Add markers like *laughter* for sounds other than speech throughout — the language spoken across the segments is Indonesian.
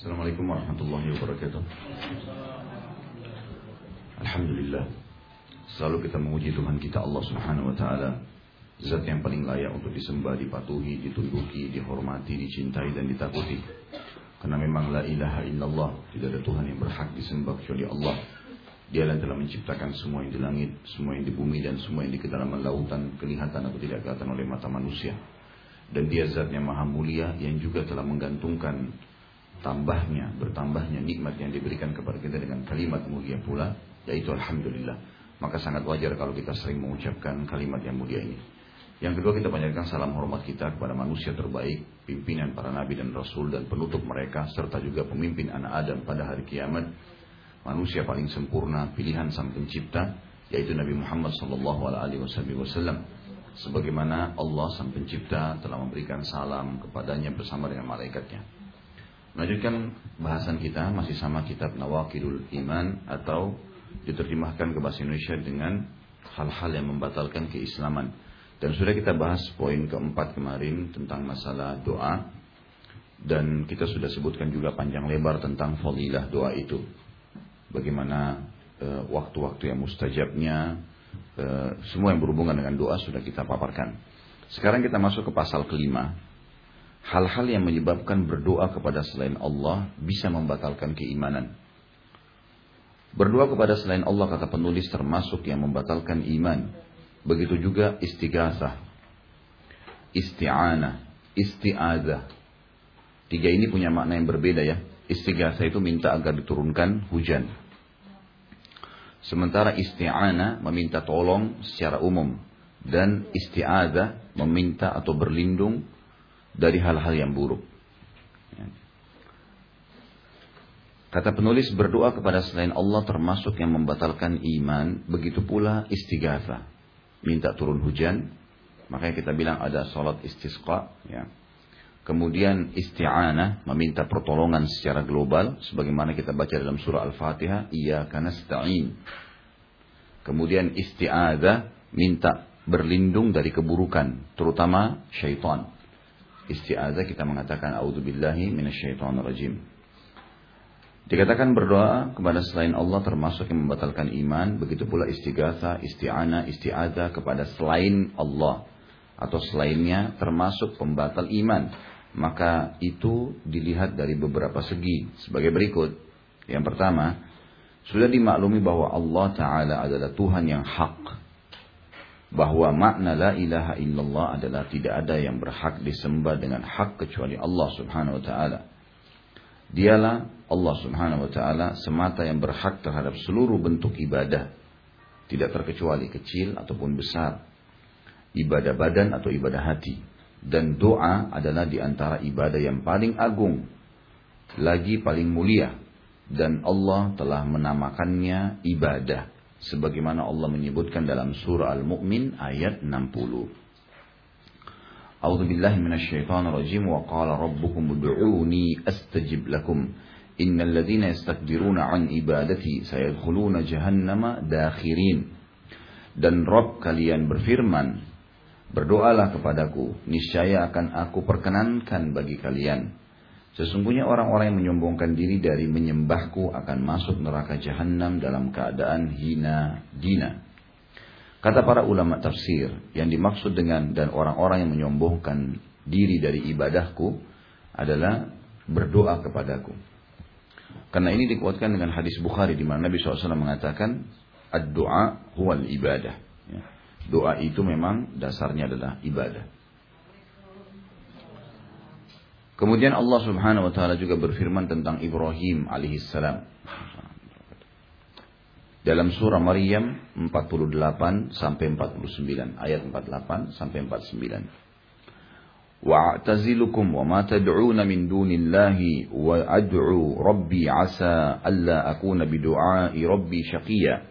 Assalamualaikum warahmatullahi wabarakatuh. Alhamdulillah. Selalu kita memuji Tuhan kita Allah Subhanahu wa taala. Zat yang paling layak untuk disembah, dipatuhi, ditunduki, dihormati, dicintai dan ditakuti. Karena memang la ilaha illallah, tidak ada Tuhan yang berhak disembah kecuali Allah. Dia yang telah menciptakan semua yang di langit, semua yang di bumi dan semua yang di kedalaman lautan kelihatan atau tidak kelihatan oleh mata manusia. Dan dia zat yang maha mulia yang juga telah menggantungkan tambahnya, bertambahnya nikmat yang diberikan kepada kita dengan kalimat mulia pula, yaitu Alhamdulillah. Maka sangat wajar kalau kita sering mengucapkan kalimat yang mulia ini. Yang kedua kita panjatkan salam hormat kita kepada manusia terbaik, pimpinan para nabi dan rasul dan penutup mereka, serta juga pemimpin anak Adam pada hari kiamat. Manusia paling sempurna, pilihan sang pencipta, yaitu Nabi Muhammad SAW sebagaimana Allah sang pencipta telah memberikan salam kepadanya bersama dengan malaikatnya. Melanjutkan bahasan kita masih sama kitab Nawakidul Iman atau diterjemahkan ke bahasa Indonesia dengan hal-hal yang membatalkan keislaman. Dan sudah kita bahas poin keempat kemarin tentang masalah doa dan kita sudah sebutkan juga panjang lebar tentang fadilah doa itu. Bagaimana eh, waktu-waktu uh, yang mustajabnya, Eh, semua yang berhubungan dengan doa sudah kita paparkan. Sekarang kita masuk ke pasal kelima. Hal-hal yang menyebabkan berdoa kepada selain Allah bisa membatalkan keimanan. Berdoa kepada selain Allah kata penulis termasuk yang membatalkan iman. Begitu juga istighasah, isti'anah, isti'adzah. Tiga ini punya makna yang berbeda ya. Istighasah itu minta agar diturunkan hujan. Sementara isti'ana meminta tolong secara umum dan isti'adah meminta atau berlindung dari hal-hal yang buruk. Ya. Kata penulis berdoa kepada selain Allah termasuk yang membatalkan iman, begitu pula istighatha, minta turun hujan, makanya kita bilang ada salat istisqa, ya. Kemudian isti'anah meminta pertolongan secara global sebagaimana kita baca dalam surah Al-Fatihah, iyyaka nasta'in. Kemudian isti'adzah minta berlindung dari keburukan, terutama syaitan. Isti'adzah kita mengatakan minasyaitonir rajim. Dikatakan berdoa kepada selain Allah termasuk yang membatalkan iman, begitu pula istighatha, isti'ana, isti'adzah kepada selain Allah atau selainnya termasuk pembatal iman maka itu dilihat dari beberapa segi sebagai berikut. Yang pertama, sudah dimaklumi bahwa Allah Ta'ala adalah Tuhan yang hak. Bahwa makna la ilaha illallah adalah tidak ada yang berhak disembah dengan hak kecuali Allah Subhanahu Wa Ta'ala. Dialah Allah Subhanahu Wa Ta'ala semata yang berhak terhadap seluruh bentuk ibadah. Tidak terkecuali kecil ataupun besar. Ibadah badan atau ibadah hati dan doa adalah di antara ibadah yang paling agung, lagi paling mulia. Dan Allah telah menamakannya ibadah. Sebagaimana Allah menyebutkan dalam surah Al-Mu'min ayat 60. A'udzu billahi minasyaitonir rajim wa qala rabbukum ud'uni astajib lakum innal ladzina yastakbiruna an ibadati sayadkhuluna jahannama dakhirin dan Rob kalian berfirman Berdoalah kepadaku, niscaya akan aku perkenankan bagi kalian. Sesungguhnya orang-orang yang menyombongkan diri dari menyembahku akan masuk neraka jahanam dalam keadaan hina dina. Kata para ulama tafsir, yang dimaksud dengan dan orang-orang yang menyombongkan diri dari ibadahku adalah berdoa kepadaku. Karena ini dikuatkan dengan hadis Bukhari di mana Nabi SAW mengatakan, ad-du'a huwal ibadah. Ya. Doa itu memang dasarnya adalah ibadah. Kemudian Allah Subhanahu wa taala juga berfirman tentang Ibrahim alaihissalam. Dalam surah Maryam 48 sampai 49, ayat 48 sampai 49. Wa'tazilukum wa ma tad'una min dunillahi wa ad'u rabbi asa alla akuna bidu'ai rabbi syaqiyya.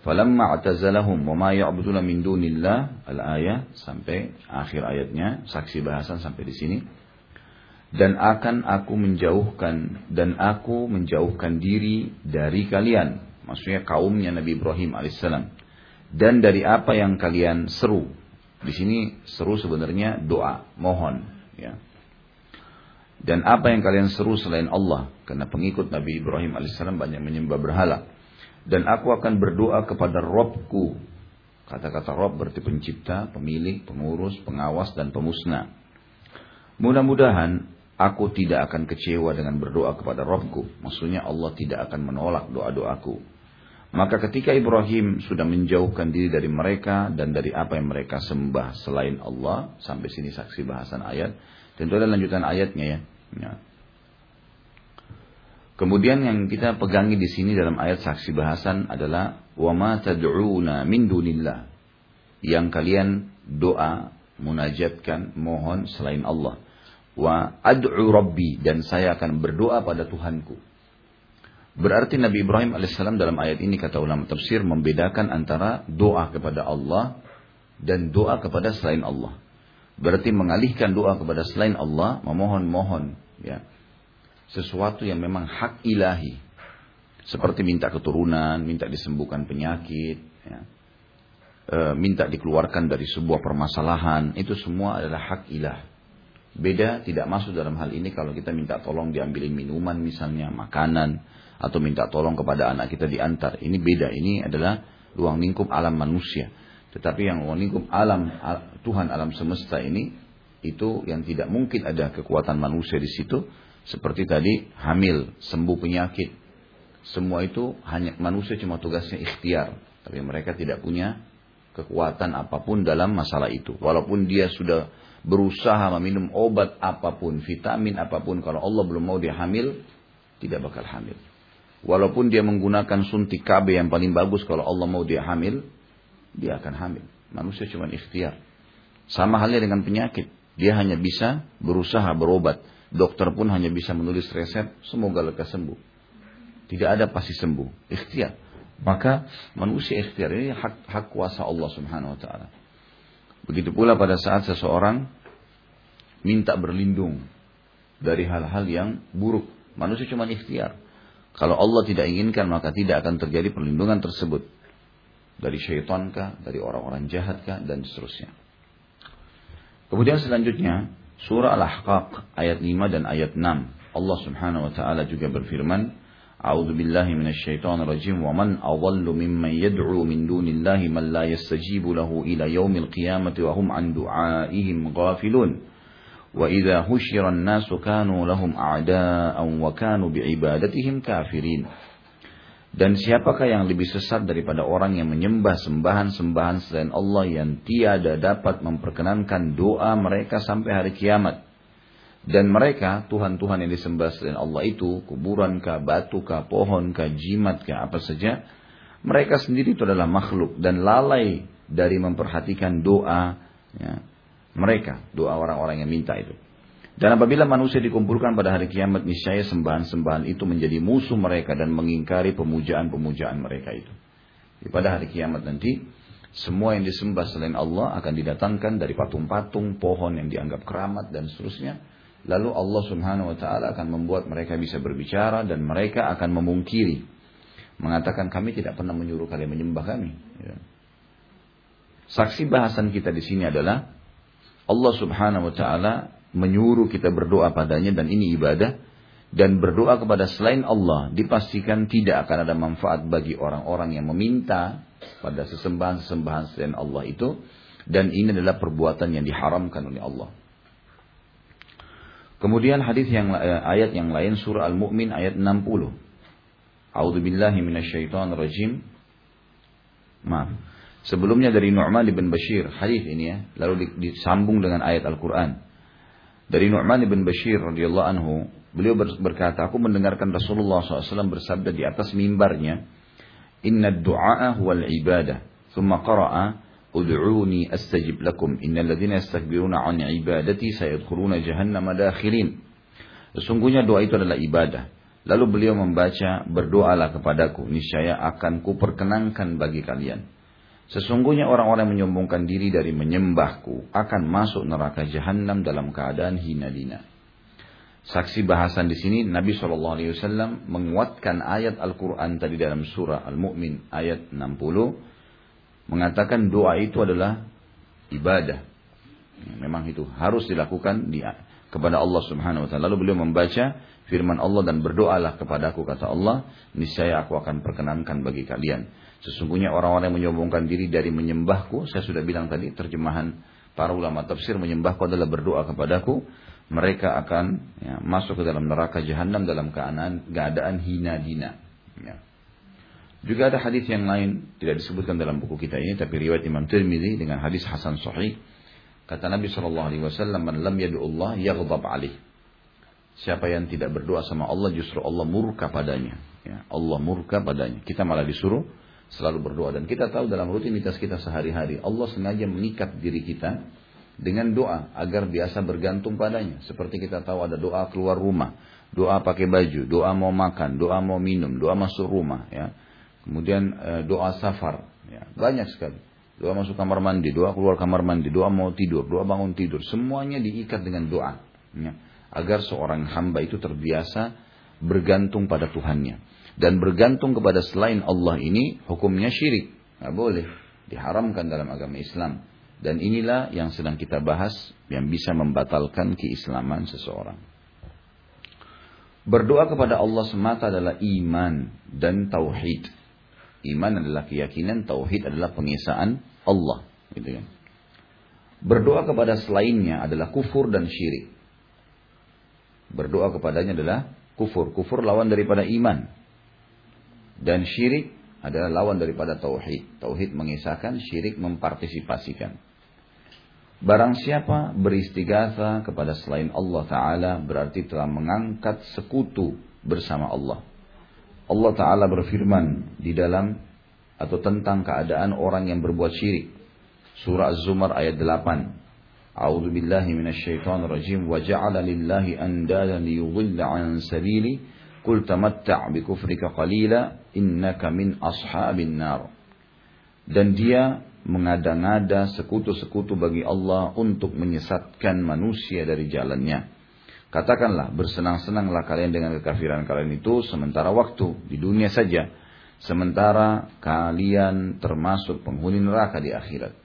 Falamma a'tazalahum wa ma ya'buduna min dunillah al-ayah sampai akhir ayatnya saksi bahasan sampai di sini dan akan aku menjauhkan dan aku menjauhkan diri dari kalian maksudnya kaumnya Nabi Ibrahim alaihissalam dan dari apa yang kalian seru di sini seru sebenarnya doa mohon ya Dan apa yang kalian seru selain Allah? Karena pengikut Nabi Ibrahim alaihissalam banyak menyembah berhala. Dan aku akan berdoa kepada Robku. Kata-kata Rob berarti pencipta, pemilik, pengurus, pengawas, dan pemusnah. Mudah-mudahan aku tidak akan kecewa dengan berdoa kepada Robku. Maksudnya Allah tidak akan menolak doa-doaku. Maka ketika Ibrahim sudah menjauhkan diri dari mereka dan dari apa yang mereka sembah selain Allah, sampai sini saksi bahasan ayat, tentu ada lanjutan ayatnya ya. Ya. Kemudian yang kita pegangi di sini dalam ayat saksi bahasan adalah wa ma tad'una min dunillah. Yang kalian doa, munajatkan, mohon selain Allah. Wa ad'u rabbi dan saya akan berdoa pada Tuhanku. Berarti Nabi Ibrahim alaihissalam dalam ayat ini kata ulama tafsir membedakan antara doa kepada Allah dan doa kepada selain Allah. Berarti mengalihkan doa kepada selain Allah, memohon-mohon ya sesuatu yang memang hak ilahi seperti minta keturunan minta disembuhkan penyakit ya. e, minta dikeluarkan dari sebuah permasalahan itu semua adalah hak ilah beda tidak masuk dalam hal ini kalau kita minta tolong diambilin minuman misalnya makanan atau minta tolong kepada anak kita diantar ini beda ini adalah ruang lingkup alam manusia tetapi yang ruang lingkup alam Tuhan alam semesta ini itu yang tidak mungkin ada kekuatan manusia di situ seperti tadi hamil, sembuh penyakit. Semua itu hanya manusia cuma tugasnya ikhtiar, tapi mereka tidak punya kekuatan apa pun dalam masalah itu. Walaupun dia sudah berusaha meminum obat apa pun, vitamin apa pun, kalau Allah belum mau dia hamil, tidak bakal hamil. Walaupun dia menggunakan suntik KB yang paling bagus, kalau Allah mau dia hamil, dia akan hamil. Manusia cuma ikhtiar. Sama halnya dengan penyakit. Dia hanya bisa berusaha berobat. Dokter pun hanya bisa menulis resep, semoga lekas sembuh. Tidak ada pasti sembuh. Ikhtiar. Maka manusia ikhtiar ini hak, hak kuasa Allah subhanahu wa ta'ala. Begitu pula pada saat seseorang minta berlindung dari hal-hal yang buruk. Manusia cuma ikhtiar. Kalau Allah tidak inginkan maka tidak akan terjadi perlindungan tersebut. Dari syaitankah, dari orang-orang jahatkah, dan seterusnya. Kemudian selanjutnya, surah Al-Ahqaq ayat 5 dan ayat 6. Allah Subhanahu wa taala juga berfirman, Minasyaitonir rajim wa man adallu mimman yad'u min dunillahi man la yastajibu lahu ila yaumil qiyamati wa hum an du'aihim ghafilun. Wa idza husyira an-nasu kanu lahum a'da'an wa kanu bi'ibadatihim kafirin. Dan siapakah yang lebih sesat daripada orang yang menyembah sembahan-sembahan selain Allah yang tiada dapat memperkenankan doa mereka sampai hari kiamat. Dan mereka, Tuhan-Tuhan yang disembah selain Allah itu, kuburan kah, batu kah, pohon kah, jimat kah, apa saja, mereka sendiri itu adalah makhluk dan lalai dari memperhatikan doa ya, mereka, doa orang-orang yang minta itu. Dan apabila manusia dikumpulkan pada hari kiamat, niscaya sembahan-sembahan itu menjadi musuh mereka dan mengingkari pemujaan-pemujaan mereka itu. Jadi pada hari kiamat nanti, semua yang disembah selain Allah akan didatangkan dari patung-patung, pohon yang dianggap keramat dan seterusnya. Lalu Allah subhanahu wa ta'ala akan membuat mereka bisa berbicara dan mereka akan memungkiri. Mengatakan kami tidak pernah menyuruh kalian menyembah kami. Ya. Saksi bahasan kita di sini adalah Allah subhanahu wa ta'ala menyuruh kita berdoa padanya dan ini ibadah dan berdoa kepada selain Allah dipastikan tidak akan ada manfaat bagi orang-orang yang meminta pada sesembahan-sesembahan selain Allah itu dan ini adalah perbuatan yang diharamkan oleh Allah. Kemudian hadis yang eh, ayat yang lain surah Al-Mu'min ayat 60. A'udzu billahi minasyaitonir rajim. Maaf. Sebelumnya dari Nu'man bin Bashir hadis ini ya, lalu disambung dengan ayat Al-Qur'an. Dari Nu'man bin Bashir radhiyallahu anhu, beliau berkata, aku mendengarkan Rasulullah SAW bersabda di atas mimbarnya, Inna du'a wal ibadah. Thumma qara'a, Ud'uni astajib lakum. Innal yastakbiruna an ibadati sayadkhuluna jahannama dakhirin. Sesungguhnya doa itu adalah ibadah. Lalu beliau membaca, berdoalah kepadaku, niscaya akan kuperkenankan bagi kalian. Sesungguhnya orang-orang yang menyombongkan diri dari menyembahku akan masuk neraka jahanam dalam keadaan hina dina. Saksi bahasan di sini Nabi Shallallahu Alaihi Wasallam menguatkan ayat Al-Quran tadi dalam surah Al-Mu'min ayat 60 mengatakan doa itu adalah ibadah. Memang itu harus dilakukan di kepada Allah Subhanahu wa taala. Lalu beliau membaca firman Allah dan berdoalah kepadaku kata Allah, niscaya aku akan perkenankan bagi kalian. Sesungguhnya orang-orang yang menyombongkan diri dari menyembahku, saya sudah bilang tadi terjemahan para ulama tafsir menyembahku adalah berdoa kepadaku, mereka akan ya, masuk ke dalam neraka jahanam dalam keadaan, keadaan hina dina. Ya. Juga ada hadis yang lain tidak disebutkan dalam buku kita ini tapi riwayat Imam Tirmidzi dengan hadis Hasan Sahih. Kata Nabi sallallahu alaihi wasallam man lam yad'u Allah yaghdab alaih. Siapa yang tidak berdoa sama Allah justru Allah murka padanya. Ya Allah murka padanya. Kita malah disuruh selalu berdoa. Dan kita tahu dalam rutinitas kita sehari-hari Allah sengaja mengikat diri kita dengan doa agar biasa bergantung padanya. Seperti kita tahu ada doa keluar rumah. Doa pakai baju doa mau makan doa mau minum doa masuk rumah ya Kemudian e, doa safar, ya, banyak sekali. Doa masuk kamar mandi, doa keluar kamar mandi, doa mau tidur, doa bangun tidur, semuanya diikat dengan doa. Ya, agar seorang hamba itu terbiasa bergantung pada Tuhannya. Dan bergantung kepada selain Allah ini hukumnya syirik. Nggak boleh. Diharamkan dalam agama Islam. Dan inilah yang sedang kita bahas yang bisa membatalkan keislaman seseorang. Berdoa kepada Allah semata adalah iman dan tauhid. Iman adalah keyakinan, tauhid adalah pengisaan Allah, gitu kan. Berdoa kepada selainnya adalah kufur dan syirik. Berdoa kepadanya adalah kufur. Kufur lawan daripada iman. Dan syirik adalah lawan daripada tauhid. Tauhid mengisahkan, syirik mempartisipasikan. Barang siapa beristighatha kepada selain Allah Ta'ala berarti telah mengangkat sekutu bersama Allah. Allah Ta'ala berfirman di dalam atau tentang keadaan orang yang berbuat syirik. Surah Az-Zumar ayat 8. A'udzu billahi minasyaitonir rajim wa ja'ala lillahi andadan liyudhilla 'an sabili qul tamatta' bi kufrika qalila innaka min ashabin nar. Dan dia mengada-ngada sekutu-sekutu bagi Allah untuk menyesatkan manusia dari jalannya. Katakanlah, bersenang-senanglah kalian dengan kekafiran kalian itu sementara waktu di dunia saja. Sementara kalian termasuk penghuni neraka di akhirat.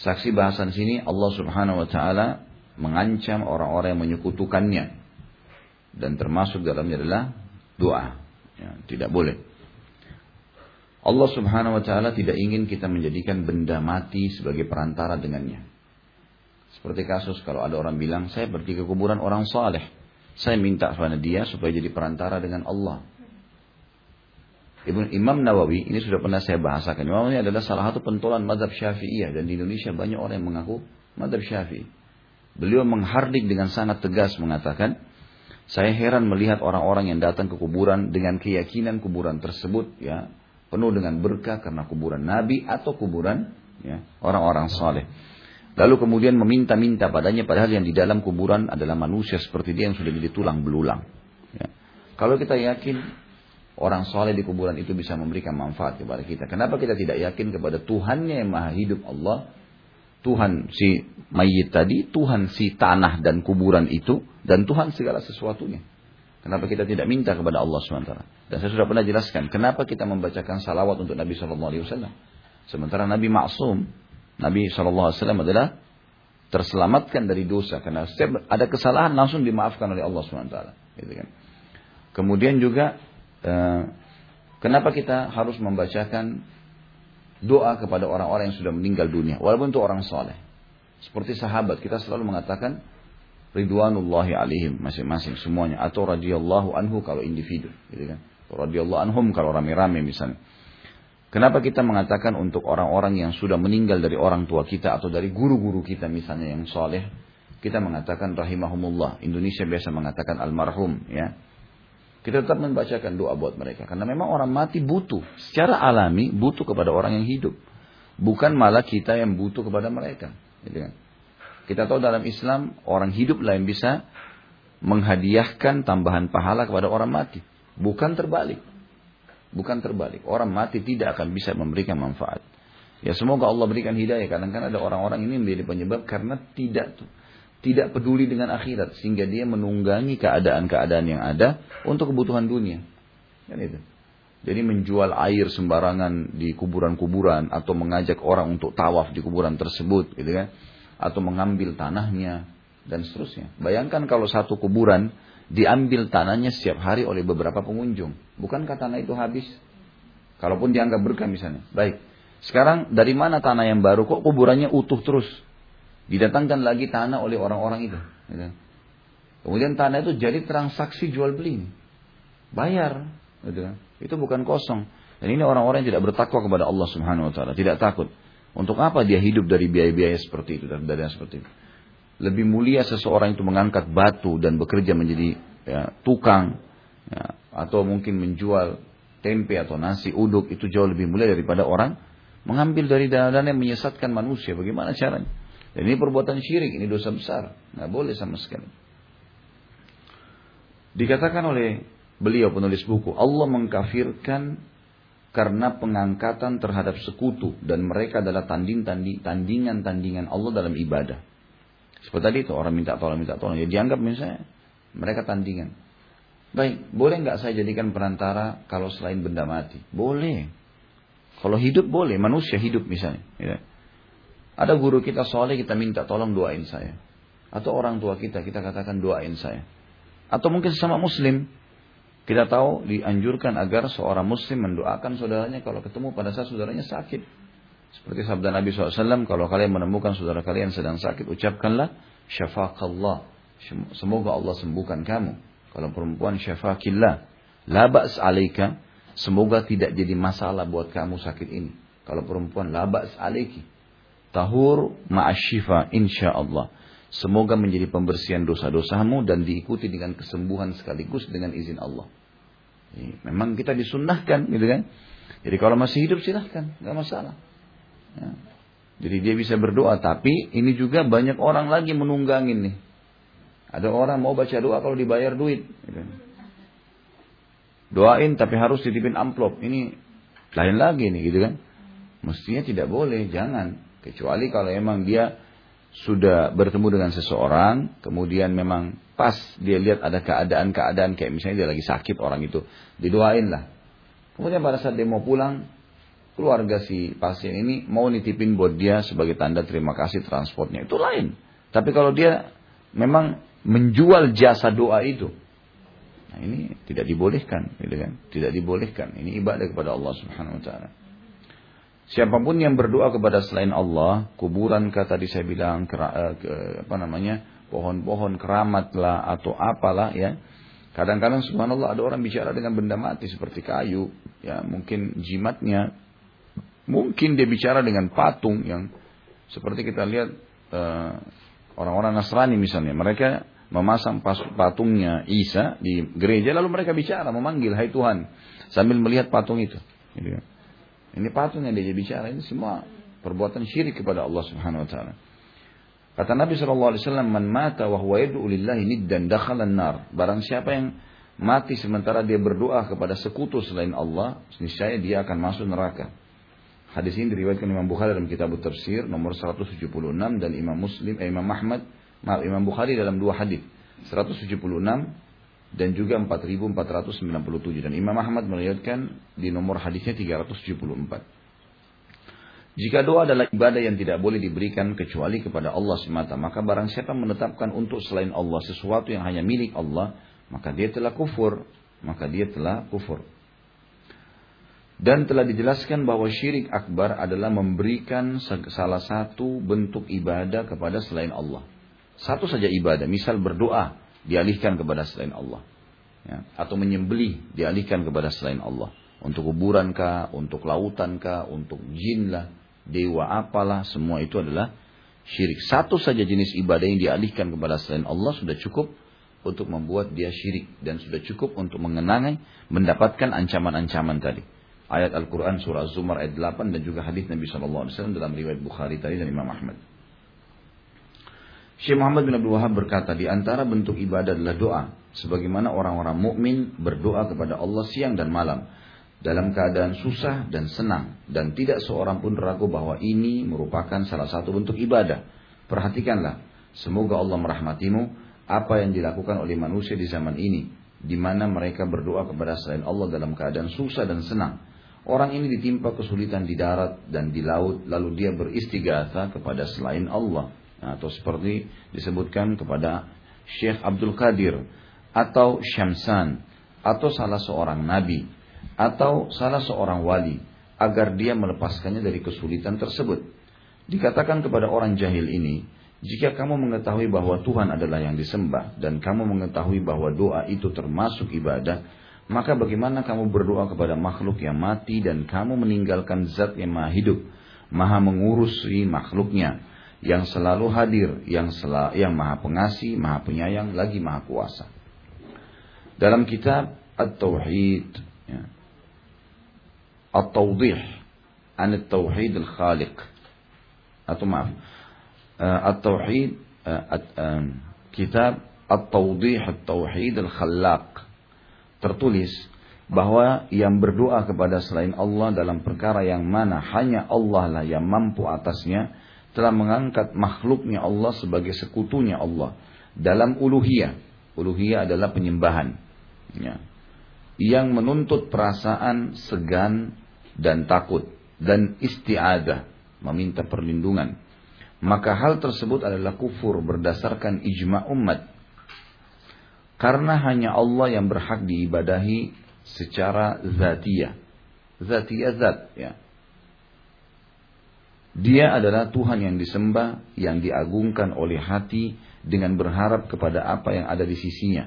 Saksi bahasan sini Allah subhanahu wa ta'ala mengancam orang-orang yang menyekutukannya. Dan termasuk dalamnya adalah doa. Ya, tidak boleh. Allah subhanahu wa ta'ala tidak ingin kita menjadikan benda mati sebagai perantara dengannya. Seperti kasus kalau ada orang bilang, saya pergi ke kuburan orang saleh. Saya minta kepada dia supaya jadi perantara dengan Allah. Ibn Imam Nawawi, ini sudah pernah saya bahasakan. Imam Nawawi adalah salah satu pentolan madhab syafi'iyah. Dan di Indonesia banyak orang yang mengaku madhab syafi'i. Beliau menghardik dengan sangat tegas mengatakan, saya heran melihat orang-orang yang datang ke kuburan dengan keyakinan kuburan tersebut ya penuh dengan berkah karena kuburan nabi atau kuburan ya orang-orang saleh. Lalu kemudian meminta-minta padanya padahal yang di dalam kuburan adalah manusia seperti dia yang sudah jadi tulang belulang. Ya. Kalau kita yakin orang soleh di kuburan itu bisa memberikan manfaat kepada kita. Kenapa kita tidak yakin kepada Tuhannya yang maha hidup Allah? Tuhan si mayit tadi, Tuhan si tanah dan kuburan itu, dan Tuhan segala sesuatunya. Kenapa kita tidak minta kepada Allah SWT? Dan saya sudah pernah jelaskan, kenapa kita membacakan salawat untuk Nabi SAW? Sementara Nabi maksum, Nabi SAW adalah terselamatkan dari dosa karena setiap ada kesalahan langsung dimaafkan oleh Allah SWT. Gitu kan. Kemudian juga eh, kenapa kita harus membacakan doa kepada orang-orang yang sudah meninggal dunia, walaupun itu orang soleh. Seperti sahabat kita selalu mengatakan ridwanullahi alaihim masing-masing semuanya atau radhiyallahu anhu kalau individu, gitu kan. Radhiyallahu anhum kalau rame-rame misalnya. Kenapa kita mengatakan untuk orang-orang yang sudah meninggal dari orang tua kita atau dari guru-guru kita misalnya yang soleh, kita mengatakan rahimahumullah. Indonesia biasa mengatakan almarhum, ya. Kita tetap membacakan doa buat mereka karena memang orang mati butuh secara alami butuh kepada orang yang hidup, bukan malah kita yang butuh kepada mereka. Gitu kan? Kita tahu dalam Islam orang hidup lah yang bisa menghadiahkan tambahan pahala kepada orang mati, bukan terbalik. Bukan terbalik. Orang mati tidak akan bisa memberikan manfaat. Ya semoga Allah berikan hidayah. Kadang-kadang ada orang-orang ini menjadi penyebab karena tidak tidak peduli dengan akhirat sehingga dia menunggangi keadaan-keadaan yang ada untuk kebutuhan dunia. Kan itu. Jadi menjual air sembarangan di kuburan-kuburan atau mengajak orang untuk tawaf di kuburan tersebut, gitu kan? Atau mengambil tanahnya, dan seterusnya. Bayangkan kalau satu kuburan diambil tanahnya setiap hari oleh beberapa pengunjung. Bukankah tanah itu habis? Kalaupun dianggap berkah misalnya. Baik. Sekarang dari mana tanah yang baru? Kok kuburannya utuh terus? Didatangkan lagi tanah oleh orang-orang itu. Gitu. Kemudian tanah itu jadi transaksi jual beli. Bayar. Gitu. Itu bukan kosong. Dan ini orang-orang yang tidak bertakwa kepada Allah Subhanahu Wa Taala, tidak takut. Untuk apa dia hidup dari biaya-biaya seperti itu dan dari seperti itu? Lebih mulia seseorang itu mengangkat batu dan bekerja menjadi ya, tukang ya, atau mungkin menjual tempe atau nasi uduk itu jauh lebih mulia daripada orang mengambil dari dana-dana yang menyesatkan manusia. Bagaimana caranya? Dan ini perbuatan syirik, ini dosa besar. Nggak boleh sama sekali. Dikatakan oleh beliau penulis buku, Allah mengkafirkan karena pengangkatan terhadap sekutu dan mereka adalah tandingan-tandingan Allah dalam ibadah. Seperti tadi itu orang minta tolong minta tolong ya dianggap misalnya mereka tandingan. Baik, boleh nggak saya jadikan perantara kalau selain benda mati? Boleh. Kalau hidup boleh, manusia hidup misalnya. Ya. Ada guru kita soleh kita minta tolong doain saya. Atau orang tua kita kita katakan doain saya. Atau mungkin sama muslim. Kita tahu dianjurkan agar seorang muslim mendoakan saudaranya kalau ketemu pada saat saudaranya sakit. Seperti sabda Nabi SAW, kalau kalian menemukan saudara kalian sedang sakit, ucapkanlah syafaqallah. Semoga Allah sembuhkan kamu. Kalau perempuan syafakillah. Labas alaika. Semoga tidak jadi masalah buat kamu sakit ini. Kalau perempuan labas alaiki. Tahur ma'asyifa insya Allah. Semoga menjadi pembersihan dosa-dosamu dan diikuti dengan kesembuhan sekaligus dengan izin Allah. Memang kita disunnahkan gitu kan. Jadi kalau masih hidup silahkan, nggak masalah. Ya. Jadi dia bisa berdoa, tapi ini juga banyak orang lagi menunggangin nih. Ada orang mau baca doa kalau dibayar duit. Doain tapi harus titipin amplop. Ini lain lagi nih gitu kan. Mestinya tidak boleh, jangan. Kecuali kalau emang dia sudah bertemu dengan seseorang, kemudian memang pas dia lihat ada keadaan-keadaan kayak misalnya dia lagi sakit orang itu, didoain lah. Kemudian pada saat dia mau pulang, keluarga si pasien ini mau nitipin buat dia sebagai tanda terima kasih transportnya, itu lain. Tapi kalau dia memang menjual jasa doa itu, nah ini tidak dibolehkan, gitu kan? Tidak dibolehkan. Ini ibadah kepada Allah Subhanahu Wa Taala. Siapa pun yang berdoa kepada selain Allah, kuburan kata tadi saya bilang, kera, eh, ke, apa namanya, pohon-pohon keramat lah atau apalah ya. Kadang-kadang subhanallah ada orang bicara dengan benda mati seperti kayu, ya mungkin jimatnya, mungkin dia bicara dengan patung yang seperti kita lihat orang eh, orang-orang Nasrani misalnya, mereka memasang patungnya Isa di gereja lalu mereka bicara memanggil Hai Tuhan sambil melihat patung itu. Gitu ya. Ini patung yang dia bicara ini semua perbuatan syirik kepada Allah Subhanahu wa taala. Kata Nabi sallallahu alaihi wasallam, "Man mata wa yad'u lillahi niddan nar." Barang siapa yang mati sementara dia berdoa kepada sekutu selain Allah, niscaya dia akan masuk neraka. Hadis ini diriwayatkan Imam Bukhari dalam kitab Tafsir nomor 176 dan Imam Muslim, eh, Imam Ahmad, maaf Imam Bukhari dalam dua hadis. 176 dan juga 4497 dan Imam Ahmad meriwayatkan di nomor hadisnya 374. Jika doa adalah ibadah yang tidak boleh diberikan kecuali kepada Allah semata, maka barang siapa menetapkan untuk selain Allah sesuatu yang hanya milik Allah, maka dia telah kufur, maka dia telah kufur. Dan telah dijelaskan bahwa syirik akbar adalah memberikan salah satu bentuk ibadah kepada selain Allah. Satu saja ibadah, misal berdoa, dialihkan kepada selain Allah. Ya, atau menyembelih dialihkan kepada selain Allah. Untuk kuburan kah, untuk lautan kah, untuk jin lah, dewa apalah, semua itu adalah syirik. Satu saja jenis ibadah yang dialihkan kepada selain Allah sudah cukup untuk membuat dia syirik. Dan sudah cukup untuk mengenangi, mendapatkan ancaman-ancaman tadi. Ayat Al-Quran surah Zumar ayat 8 dan juga hadis Nabi SAW dalam riwayat Bukhari tadi dan Imam Ahmad. Syekh Muhammad bin Abdul Wahab berkata, di antara bentuk ibadah adalah doa. Sebagaimana orang-orang mukmin berdoa kepada Allah siang dan malam. Dalam keadaan susah dan senang. Dan tidak seorang pun ragu bahwa ini merupakan salah satu bentuk ibadah. Perhatikanlah. Semoga Allah merahmatimu. Apa yang dilakukan oleh manusia di zaman ini. Di mana mereka berdoa kepada selain Allah dalam keadaan susah dan senang. Orang ini ditimpa kesulitan di darat dan di laut. Lalu dia beristighatha kepada selain Allah atau seperti disebutkan kepada Syekh Abdul Qadir atau Syamsan atau salah seorang nabi atau salah seorang wali agar dia melepaskannya dari kesulitan tersebut. Dikatakan kepada orang jahil ini, jika kamu mengetahui bahwa Tuhan adalah yang disembah dan kamu mengetahui bahwa doa itu termasuk ibadah, maka bagaimana kamu berdoa kepada makhluk yang mati dan kamu meninggalkan zat yang maha hidup, maha mengurusi makhluknya, yang selalu hadir, yang sel yang maha pengasih, maha penyayang, lagi maha kuasa. Dalam kitab At-Tauhid, ya, At-Tawdih, an At-Tauhid Al-Khaliq, atau maaf, At-Tauhid kitab At-Tawdih At-Tauhid Al-Khallaq. Tertulis bahwa yang berdoa kepada selain Allah dalam perkara yang mana hanya Allah lah yang mampu atasnya telah mengangkat makhluknya Allah sebagai sekutunya Allah dalam uluhiyah. Uluhiyah adalah penyembahan. Ya. Yang menuntut perasaan segan dan takut dan istiadah, meminta perlindungan maka hal tersebut adalah kufur berdasarkan ijma umat. Karena hanya Allah yang berhak diibadahi secara zatiyah. Zatiyah zat, ya. Dia adalah Tuhan yang disembah, yang diagungkan oleh hati dengan berharap kepada apa yang ada di sisinya.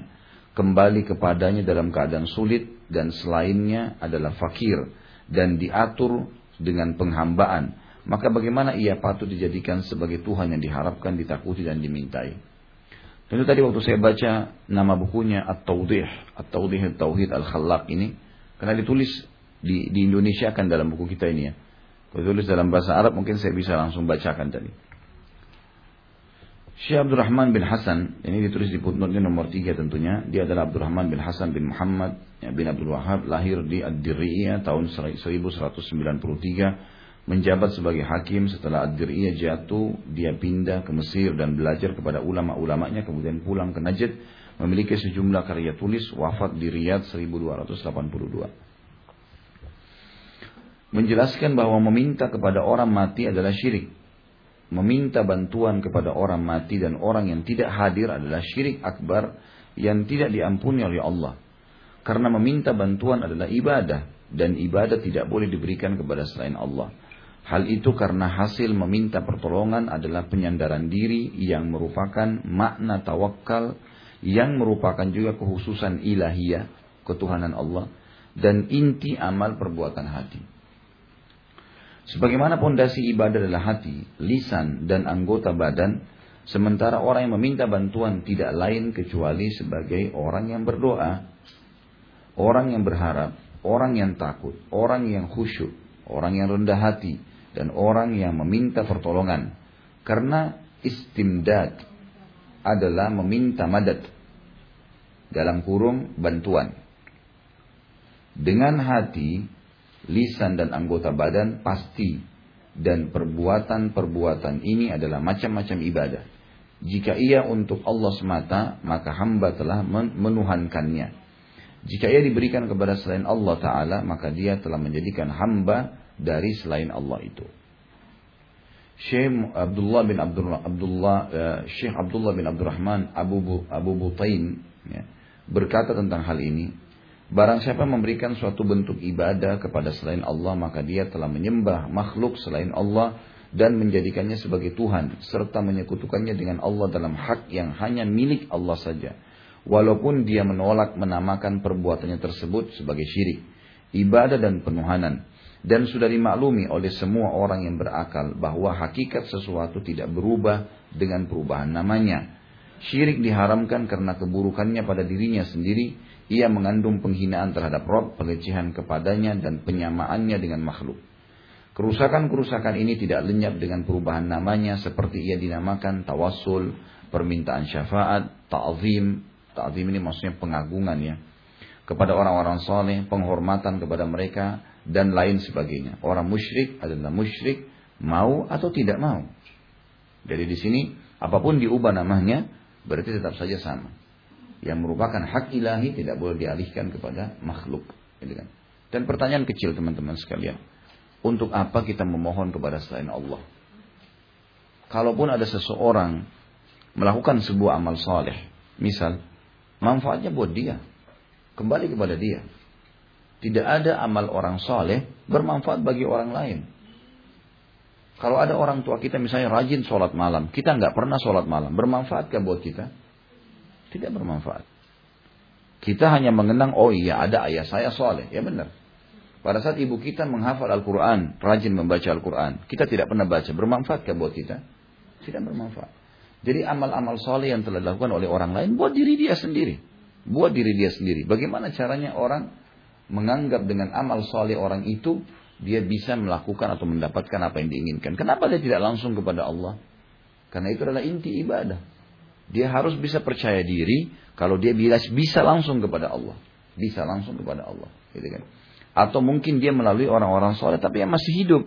Kembali kepadanya dalam keadaan sulit dan selainnya adalah fakir dan diatur dengan penghambaan maka bagaimana ia patut dijadikan sebagai Tuhan yang diharapkan, ditakuti dan dimintai. Tentu tadi waktu saya baca nama bukunya At-Tawdih, At-Tawdih Tauhid Al-Khallaq ini, karena ditulis di, di Indonesia kan dalam buku kita ini ya. Ditulis dalam bahasa Arab mungkin saya bisa langsung bacakan tadi. Syekh Abdurrahman bin Hasan, ini ditulis di footnote nomor 3 tentunya. Dia adalah Abdurrahman bin Hasan bin Muhammad ya, bin Abdul Wahab, lahir di Ad-Diriyah tahun 1193 menjabat sebagai hakim setelah Ad-Dir'iyah jatuh, dia pindah ke Mesir dan belajar kepada ulama-ulamanya, kemudian pulang ke Najd, memiliki sejumlah karya tulis, wafat di Riyadh 1282. Menjelaskan bahwa meminta kepada orang mati adalah syirik. Meminta bantuan kepada orang mati dan orang yang tidak hadir adalah syirik akbar yang tidak diampuni oleh Allah. Karena meminta bantuan adalah ibadah dan ibadah tidak boleh diberikan kepada selain Allah. Hal itu karena hasil meminta pertolongan adalah penyandaran diri yang merupakan makna tawakal yang merupakan juga khususan ilahiyah, ketuhanan Allah dan inti amal perbuatan hati. Sebagaimana pondasi ibadah adalah hati, lisan dan anggota badan, sementara orang yang meminta bantuan tidak lain kecuali sebagai orang yang berdoa, orang yang berharap, orang yang takut, orang yang khusyuk, orang yang rendah hati, dan orang yang meminta pertolongan. Karena istimdad adalah meminta madad dalam kurung bantuan. Dengan hati, lisan dan anggota badan pasti dan perbuatan-perbuatan ini adalah macam-macam ibadah. Jika ia untuk Allah semata, maka hamba telah menuhankannya. Jika ia diberikan kepada selain Allah Ta'ala, maka dia telah menjadikan hamba dari selain Allah itu. Syekh Abdullah bin Abdullah, Abdullah uh, Syekh Abdullah bin Abdurrahman Abu Abu Butain ya, berkata tentang hal ini, barang siapa memberikan suatu bentuk ibadah kepada selain Allah maka dia telah menyembah makhluk selain Allah dan menjadikannya sebagai Tuhan serta menyekutukannya dengan Allah dalam hak yang hanya milik Allah saja. Walaupun dia menolak menamakan perbuatannya tersebut sebagai syirik, ibadah dan penuhanan dan sudah dimaklumi oleh semua orang yang berakal bahwa hakikat sesuatu tidak berubah dengan perubahan namanya. Syirik diharamkan karena keburukannya pada dirinya sendiri, ia mengandung penghinaan terhadap Rob, pelecehan kepadanya dan penyamaannya dengan makhluk. Kerusakan-kerusakan ini tidak lenyap dengan perubahan namanya seperti ia dinamakan tawassul, permintaan syafaat, ta'zim. Ta'zim ini maksudnya pengagungan ya. Kepada orang-orang soleh, penghormatan kepada mereka, dan lain sebagainya. Orang musyrik adalah musyrik mau atau tidak mau. Jadi di sini apa pun diubah namanya berarti tetap saja sama. Yang merupakan hak ilahi tidak boleh dialihkan kepada makhluk. Gitu kan. Dan pertanyaan kecil teman-teman sekalian. Untuk apa kita memohon kepada selain Allah? kalaupun ada seseorang melakukan sebuah amal soleh, misal manfaatnya buat dia, kembali kepada dia. Tidak ada amal orang soleh bermanfaat bagi orang lain. Kalau ada orang tua kita misalnya rajin sholat malam, kita nggak pernah sholat malam, bermanfaatkah buat kita? Tidak bermanfaat. Kita hanya mengenang, oh iya ada ayah saya soleh, ya benar. Pada saat ibu kita menghafal Al-Quran, rajin membaca Al-Quran, kita tidak pernah baca, bermanfaatkah buat kita? Tidak bermanfaat. Jadi amal-amal soleh yang telah dilakukan oleh orang lain, buat diri dia sendiri. Buat diri dia sendiri. Bagaimana caranya orang menganggap dengan amal soleh orang itu, dia bisa melakukan atau mendapatkan apa yang diinginkan. Kenapa dia tidak langsung kepada Allah? Karena itu adalah inti ibadah. Dia harus bisa percaya diri kalau dia bisa langsung kepada Allah. Bisa langsung kepada Allah. Gitu kan. Atau mungkin dia melalui orang-orang soleh tapi yang masih hidup.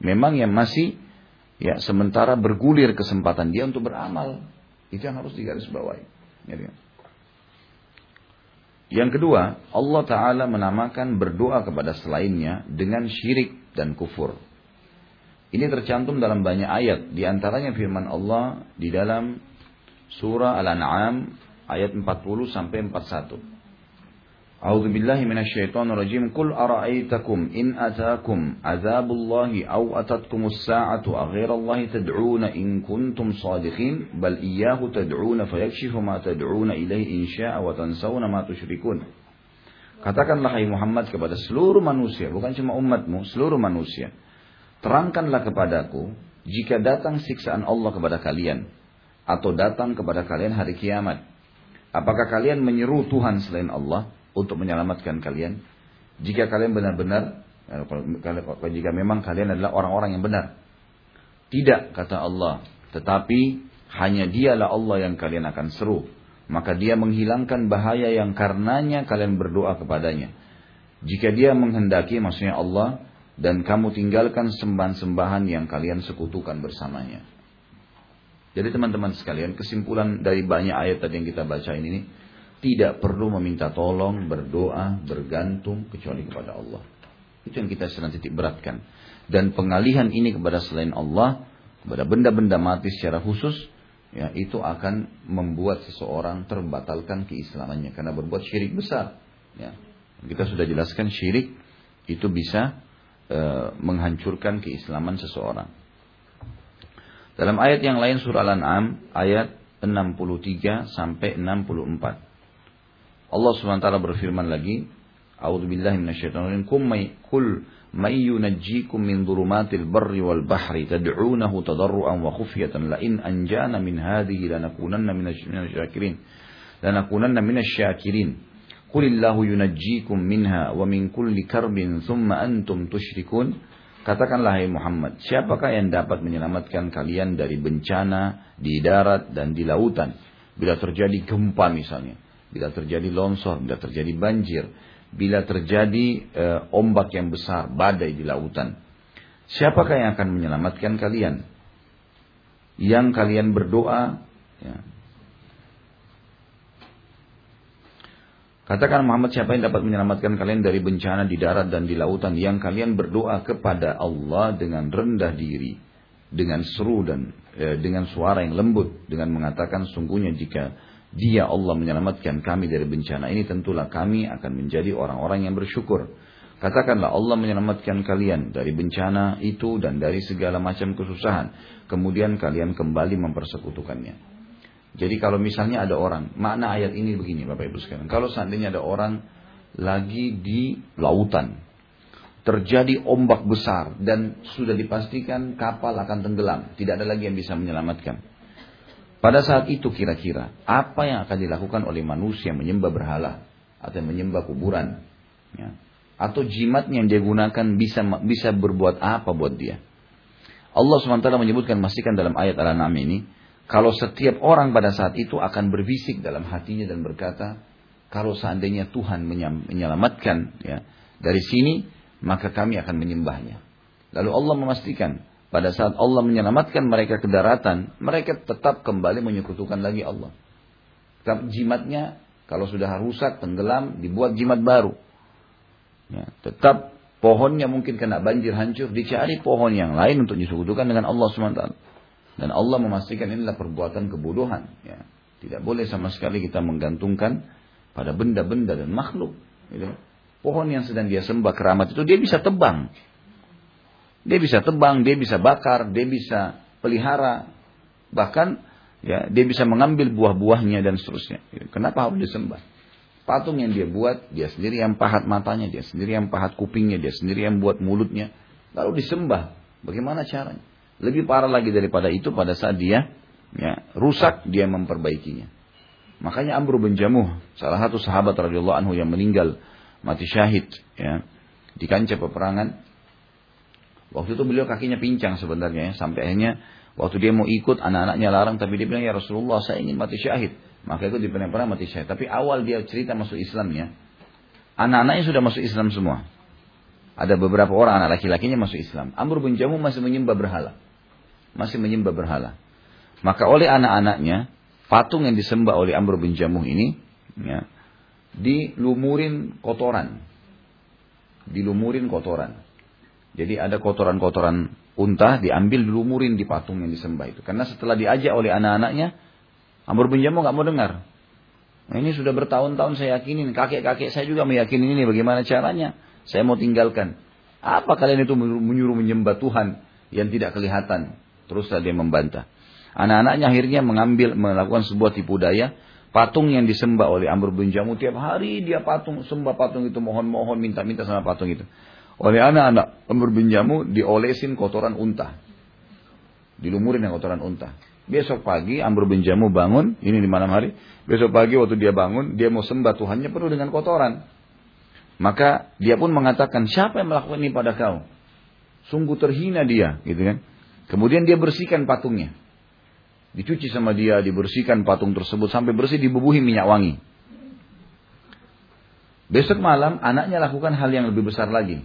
Memang yang masih ya sementara bergulir kesempatan dia untuk beramal. Itu yang harus digarisbawahi. Ya, Yang kedua, Allah Ta'ala menamakan berdoa kepada selainnya dengan syirik dan kufur. Ini tercantum dalam banyak ayat. Di antaranya firman Allah di dalam surah Al-An'am ayat 40 sampai 41. أعوذ بالله من الشيطان الرجيم قل أرأيتكم إن أتاكم عذاب الله أو أتتكم الساعة أغير الله تدعون إن كنتم صادقين بل إياه تدعون فيكشف ما تدعون إليه إن شاء وتنسون ما تشركون Katakanlah hai Muhammad kepada seluruh manusia, bukan cuma umatmu, seluruh manusia. Terangkanlah kepadaku jika datang siksaan Allah kepada kalian atau datang kepada kalian hari kiamat. Apakah kalian menyeru Tuhan selain Allah? untuk menyelamatkan kalian. Jika kalian benar-benar, eh, jika memang kalian adalah orang-orang yang benar. Tidak, kata Allah. Tetapi hanya dialah Allah yang kalian akan seru. Maka dia menghilangkan bahaya yang karenanya kalian berdoa kepadanya. Jika dia menghendaki, maksudnya Allah, dan kamu tinggalkan sembahan-sembahan yang kalian sekutukan bersamanya. Jadi teman-teman sekalian, kesimpulan dari banyak ayat tadi yang kita baca ini, tidak perlu meminta tolong, berdoa, bergantung kecuali kepada Allah. Itu yang kita sedang titik beratkan. Dan pengalihan ini kepada selain Allah, kepada benda-benda mati secara khusus, ya itu akan membuat seseorang terbatalkan keislamannya karena berbuat syirik besar. Ya. Kita sudah jelaskan syirik itu bisa e, menghancurkan keislaman seseorang. Dalam ayat yang lain surah Al-An'am ayat 63 sampai 64. Allah SWT berfirman lagi, A'udzu billahi minasyaitonir rajim. Kul may yunajjikum min dhulumatil barri wal bahri tad'unahu tadarruan wa khufyatan la in anjana min hadhihi lanakunanna minasyakirin. Lanakunanna minasyakirin. Qulillahu yunajjikum minha wa min kulli karbin thumma antum tusyrikun. Katakanlah hai Muhammad, siapakah yang dapat menyelamatkan kalian dari bencana di darat dan di lautan? Bila terjadi gempa misalnya bila terjadi longsor, bila terjadi banjir, bila terjadi e, ombak yang besar, badai di lautan. Siapakah yang akan menyelamatkan kalian? Yang kalian berdoa, ya. Katakan Muhammad siapa yang dapat menyelamatkan kalian dari bencana di darat dan di lautan yang kalian berdoa kepada Allah dengan rendah diri, dengan seru dan e, dengan suara yang lembut, dengan mengatakan sungguhnya jika dia Allah menyelamatkan kami dari bencana ini tentulah kami akan menjadi orang-orang yang bersyukur. Katakanlah Allah menyelamatkan kalian dari bencana itu dan dari segala macam kesusahan. Kemudian kalian kembali mempersekutukannya. Jadi kalau misalnya ada orang, makna ayat ini begini Bapak Ibu sekalian. Kalau seandainya ada orang lagi di lautan, terjadi ombak besar dan sudah dipastikan kapal akan tenggelam, tidak ada lagi yang bisa menyelamatkan. Pada saat itu kira-kira apa yang akan dilakukan oleh manusia menyembah berhala atau menyembah kuburan, ya, atau jimatnya yang dia gunakan bisa bisa berbuat apa buat dia? Allah swt menyebutkan masikan dalam ayat Al-An'am ini, kalau setiap orang pada saat itu akan berbisik dalam hatinya dan berkata, kalau seandainya Tuhan menyelamatkan ya, dari sini, maka kami akan menyembahnya. Lalu Allah memastikan, pada saat Allah menyelamatkan mereka ke daratan, mereka tetap kembali menyekutukan lagi Allah. Tetap jimatnya, kalau sudah rusak, tenggelam, dibuat jimat baru. Ya, tetap pohonnya mungkin kena banjir hancur, dicari pohon yang lain untuk disekutukan dengan Allah SWT. Dan Allah memastikan inilah perbuatan kebodohan. Ya. Tidak boleh sama sekali kita menggantungkan pada benda-benda dan makhluk. Gitu. Pohon yang sedang dia sembah keramat itu dia bisa tebang. Dia bisa tebang, dia bisa bakar, dia bisa pelihara. Bahkan ya dia bisa mengambil buah-buahnya dan seterusnya. Gitu. Kenapa harus disembah? Patung yang dia buat, dia sendiri yang pahat matanya, dia sendiri yang pahat kupingnya, dia sendiri yang buat mulutnya. Lalu disembah. Bagaimana caranya? Lebih parah lagi daripada itu pada saat dia ya, rusak, dia memperbaikinya. Makanya Amr bin Jamuh, salah satu sahabat radhiyallahu anhu yang meninggal mati syahid ya, di kancah peperangan. Waktu itu beliau kakinya pincang sebenarnya ya, sampai akhirnya waktu dia mau ikut anak-anaknya larang tapi dia bilang ya Rasulullah saya ingin mati syahid. Maka itu di perang mati syahid. Tapi awal dia cerita masuk Islamnya, anak-anaknya sudah masuk Islam semua. Ada beberapa orang anak laki-lakinya masuk Islam. Amr bin Jamuh masih menyembah berhala. Masih menyembah berhala. Maka oleh anak-anaknya, patung yang disembah oleh Amr bin Jamuh ini, ya, dilumurin kotoran. Dilumurin kotoran. Jadi ada kotoran-kotoran unta diambil dilumurin di patung yang disembah itu. Karena setelah diajak oleh anak-anaknya, Amr bin Jamuh nggak mau dengar. Nah, ini sudah bertahun-tahun saya yakinin, kakek-kakek saya juga meyakini ini bagaimana caranya. Saya mau tinggalkan. Apa kalian itu menyuruh menyembah Tuhan yang tidak kelihatan? Terus dia membantah. Anak-anaknya akhirnya mengambil melakukan sebuah tipu daya. Patung yang disembah oleh Amr bin Jamuh tiap hari dia patung sembah patung itu mohon-mohon minta-minta sama patung itu. Oleh anak-anak Amr bin Jamuh diolesin kotoran unta. Dilumurin dengan kotoran unta. Besok pagi Amr bin Jamu bangun, ini di malam hari. Besok pagi waktu dia bangun, dia mau sembah Tuhannya penuh dengan kotoran. Maka dia pun mengatakan, siapa yang melakukan ini pada kau? Sungguh terhina dia, gitu kan. Kemudian dia bersihkan patungnya. Dicuci sama dia, dibersihkan patung tersebut sampai bersih dibubuhi minyak wangi. Besok malam anaknya lakukan hal yang lebih besar lagi.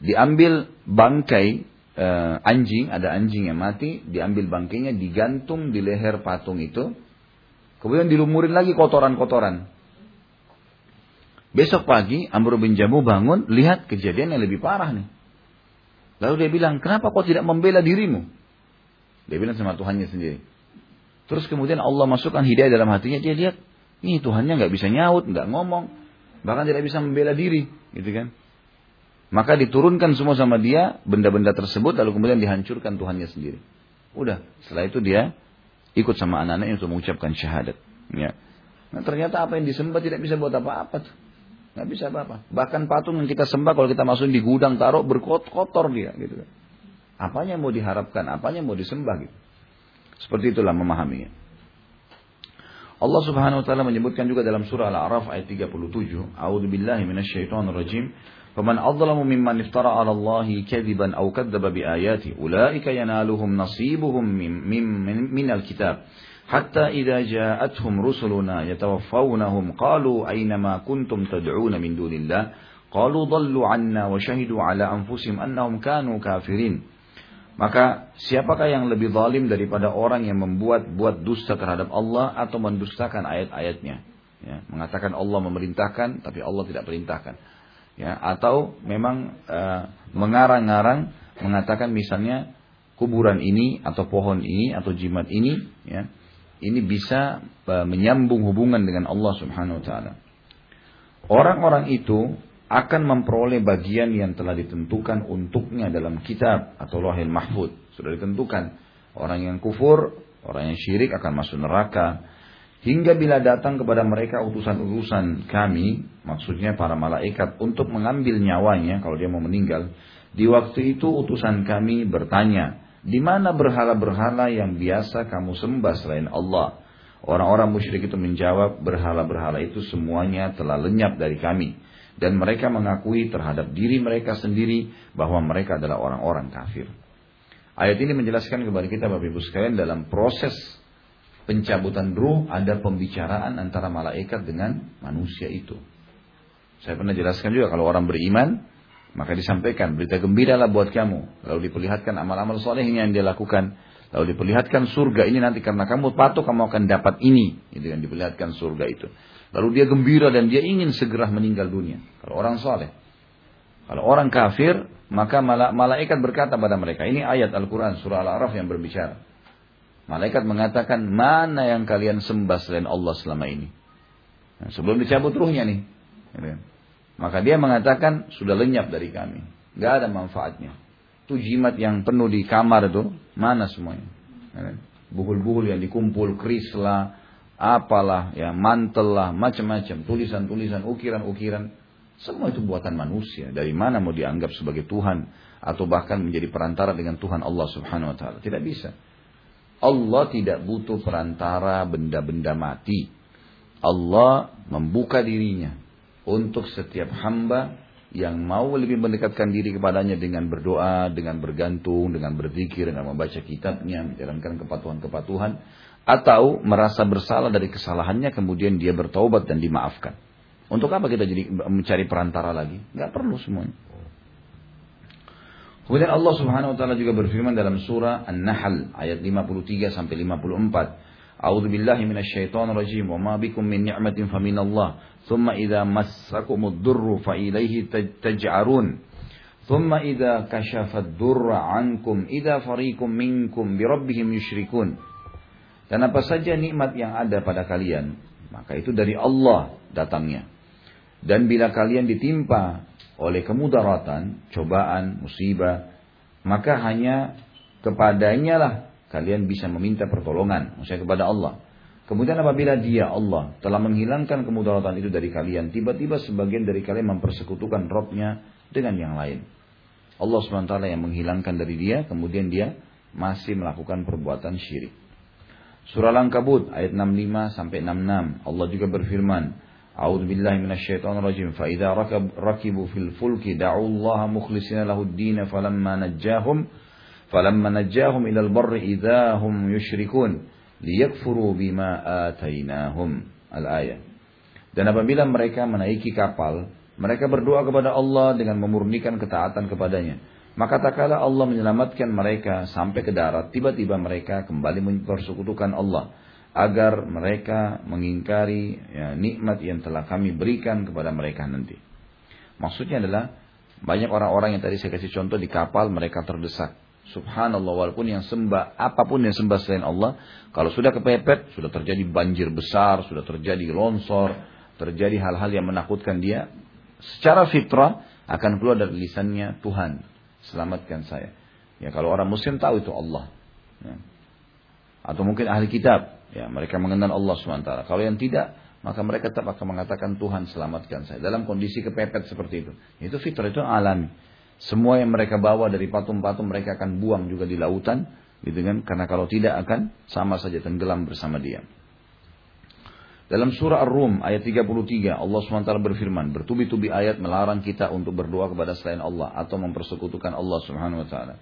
Diambil bangkai uh, anjing, ada anjing yang mati, diambil bangkainya, digantung di leher patung itu, kemudian dilumurin lagi kotoran-kotoran. Besok pagi Amr bin Jamu bangun, lihat kejadian yang lebih parah nih. Lalu dia bilang, kenapa kau tidak membela dirimu? Dia bilang sama Tuhannya sendiri. Terus kemudian Allah masukkan hidayah dalam hatinya, dia lihat, ini Tuhannya nggak bisa nyaut, nggak ngomong, bahkan tidak bisa membela diri, gitu kan? Maka diturunkan semua sama dia benda-benda tersebut lalu kemudian dihancurkan Tuhannya sendiri. Udah, setelah itu dia ikut sama anak-anaknya untuk mengucapkan syahadat. Ya. Nah ternyata apa yang disembah tidak bisa buat apa-apa tuh. Nggak bisa apa-apa. Bahkan patung yang kita sembah kalau kita masukin di gudang taruh berkotor dia gitu. Apanya mau diharapkan, apanya mau disembah gitu. Seperti itulah memahaminya. Allah Subhanahu wa taala menyebutkan juga dalam surah Al-A'raf ayat 37, A'udzu billahi minasyaitonir rajim. فمن أظلم ممن افترى على الله كذبا أو كذب بآياته أولئك ينالهم نصيبهم من, من, من الكتاب حتى إذا جاءتهم رسلنا يتوفونهم قالوا أينما كنتم تدعون من دون الله قالوا ضلوا عنا وشهدوا على أنفسهم أنهم كانوا كافرين maka siapakah yang lebih zalim daripada orang yang membuat buat dusta terhadap Allah atau mendustakan ayat-ayatnya? Ya, mengatakan Allah memerintahkan tapi Allah tidak perintahkan. Ya atau memang eh, uh, mengarang-arang mengatakan misalnya kuburan ini atau pohon ini atau jimat ini ya ini bisa uh, menyambung hubungan dengan Allah Subhanahu wa taala. Orang-orang itu akan memperoleh bagian yang telah ditentukan untuknya dalam kitab atau Lauhil Mahfud. Sudah ditentukan. Orang yang kufur, orang yang syirik akan masuk neraka. Hingga bila datang kepada mereka utusan-utusan kami, maksudnya para malaikat untuk mengambil nyawanya kalau dia mau meninggal. Di waktu itu utusan kami bertanya, di mana berhala-berhala yang biasa kamu sembah selain Allah? Orang-orang musyrik itu menjawab, berhala-berhala itu semuanya telah lenyap dari kami. Dan mereka mengakui terhadap diri mereka sendiri bahwa mereka adalah orang-orang kafir. Ayat ini menjelaskan kepada kita Bapak Ibu sekalian dalam proses pencabutan ruh ada pembicaraan antara malaikat dengan manusia itu. Saya pernah jelaskan juga kalau orang beriman maka disampaikan berita gembira lah buat kamu. Lalu diperlihatkan amal-amal soleh yang dia lakukan. Lalu diperlihatkan surga ini nanti karena kamu patuh kamu akan dapat ini. Itu yang diperlihatkan surga itu. Lalu dia gembira dan dia ingin segera meninggal dunia. Kalau orang soleh. Kalau orang kafir maka malaikat berkata pada mereka, ini ayat Al-Quran surah Al-A'raf yang berbicara. Malaikat mengatakan, mana yang kalian sembah selain Allah selama ini? Nah, sebelum dicabut ruhnya nih. Maka dia mengatakan, sudah lenyap dari kami. Gak ada manfaatnya. Itu jimat yang penuh di kamar itu, mana semuanya? Gitu. Buhul-buhul yang dikumpul, kris lah, apalah, ya mantel lah, macam-macam, tulisan-tulisan, ukiran-ukiran semua itu buatan manusia. Dari mana mau dianggap sebagai Tuhan atau bahkan menjadi perantara dengan Tuhan Allah Subhanahu wa taala? Tidak bisa. Allah tidak butuh perantara benda-benda mati. Allah membuka dirinya untuk setiap hamba yang mau lebih mendekatkan diri kepadanya dengan berdoa, dengan bergantung, dengan berzikir, dengan membaca kitabnya, menjalankan kepatuhan-kepatuhan, atau merasa bersalah dari kesalahannya kemudian dia bertaubat dan dimaafkan. Untuk apa kita jadi mencari perantara lagi? Gak perlu semuanya. Kemudian Allah Subhanahu wa taala juga berfirman dalam surah An-Nahl ayat 53 sampai 54. A'udzu billahi minasyaitonir rajim wa ma bikum min ni'matin faminallah thumma idza massakumud durru fa ilaihi taj'arun thumma idza kashafad durra 'ankum idza fariqum minkum bi rabbihim yusyrikun. Dan apa saja nikmat yang ada pada kalian, maka itu dari Allah datangnya. Dan bila kalian ditimpa oleh kemudaratan, cobaan, musibah, maka hanya kepadanya lah kalian bisa meminta pertolongan, maksudnya kepada Allah. Kemudian apabila dia Allah telah menghilangkan kemudaratan itu dari kalian, tiba-tiba sebagian dari kalian mempersekutukan Robnya dengan yang lain. Allah SWT yang menghilangkan dari dia, kemudian dia masih melakukan perbuatan syirik. Surah Al-Ankabut ayat 65 sampai 66. Allah juga berfirman, A'udzu billahi minasyaitonir rajim. Fa idza rakibu fil fulki da'u Allah mukhlishina lahud din falamma najjahum فلما نجاهم إلى البر إذا هم يشركون bima بما al الآية dan apabila mereka menaiki kapal mereka berdoa kepada Allah dengan memurnikan ketaatan kepadanya. Maka tak kala Allah menyelamatkan mereka sampai ke darat tiba-tiba mereka kembali mempersekutukan Allah agar mereka mengingkari ya, nikmat yang telah kami berikan kepada mereka nanti. Maksudnya adalah banyak orang-orang yang tadi saya kasih contoh di kapal mereka terdesak. Subhanallah walaupun yang sembah apa pun yang sembah selain Allah, kalau sudah kepepet, sudah terjadi banjir besar, sudah terjadi longsor, terjadi hal-hal yang menakutkan dia, secara fitrah akan keluar dari lisannya Tuhan, selamatkan saya. Ya kalau orang muslim tahu itu Allah. Ya. Atau mungkin ahli kitab, Ya, mereka mengenal Allah SWT. Kalau yang tidak, maka mereka tetap akan mengatakan Tuhan selamatkan saya. Dalam kondisi kepepet seperti itu. Itu fitrah, itu alami. Semua yang mereka bawa dari patung-patung mereka akan buang juga di lautan, gitu kan? Karena kalau tidak akan sama saja tenggelam bersama dia. Dalam surah Ar-Rum ayat 33 Allah SWT berfirman bertubi-tubi ayat melarang kita untuk berdoa kepada selain Allah atau mempersekutukan Allah Subhanahu wa taala.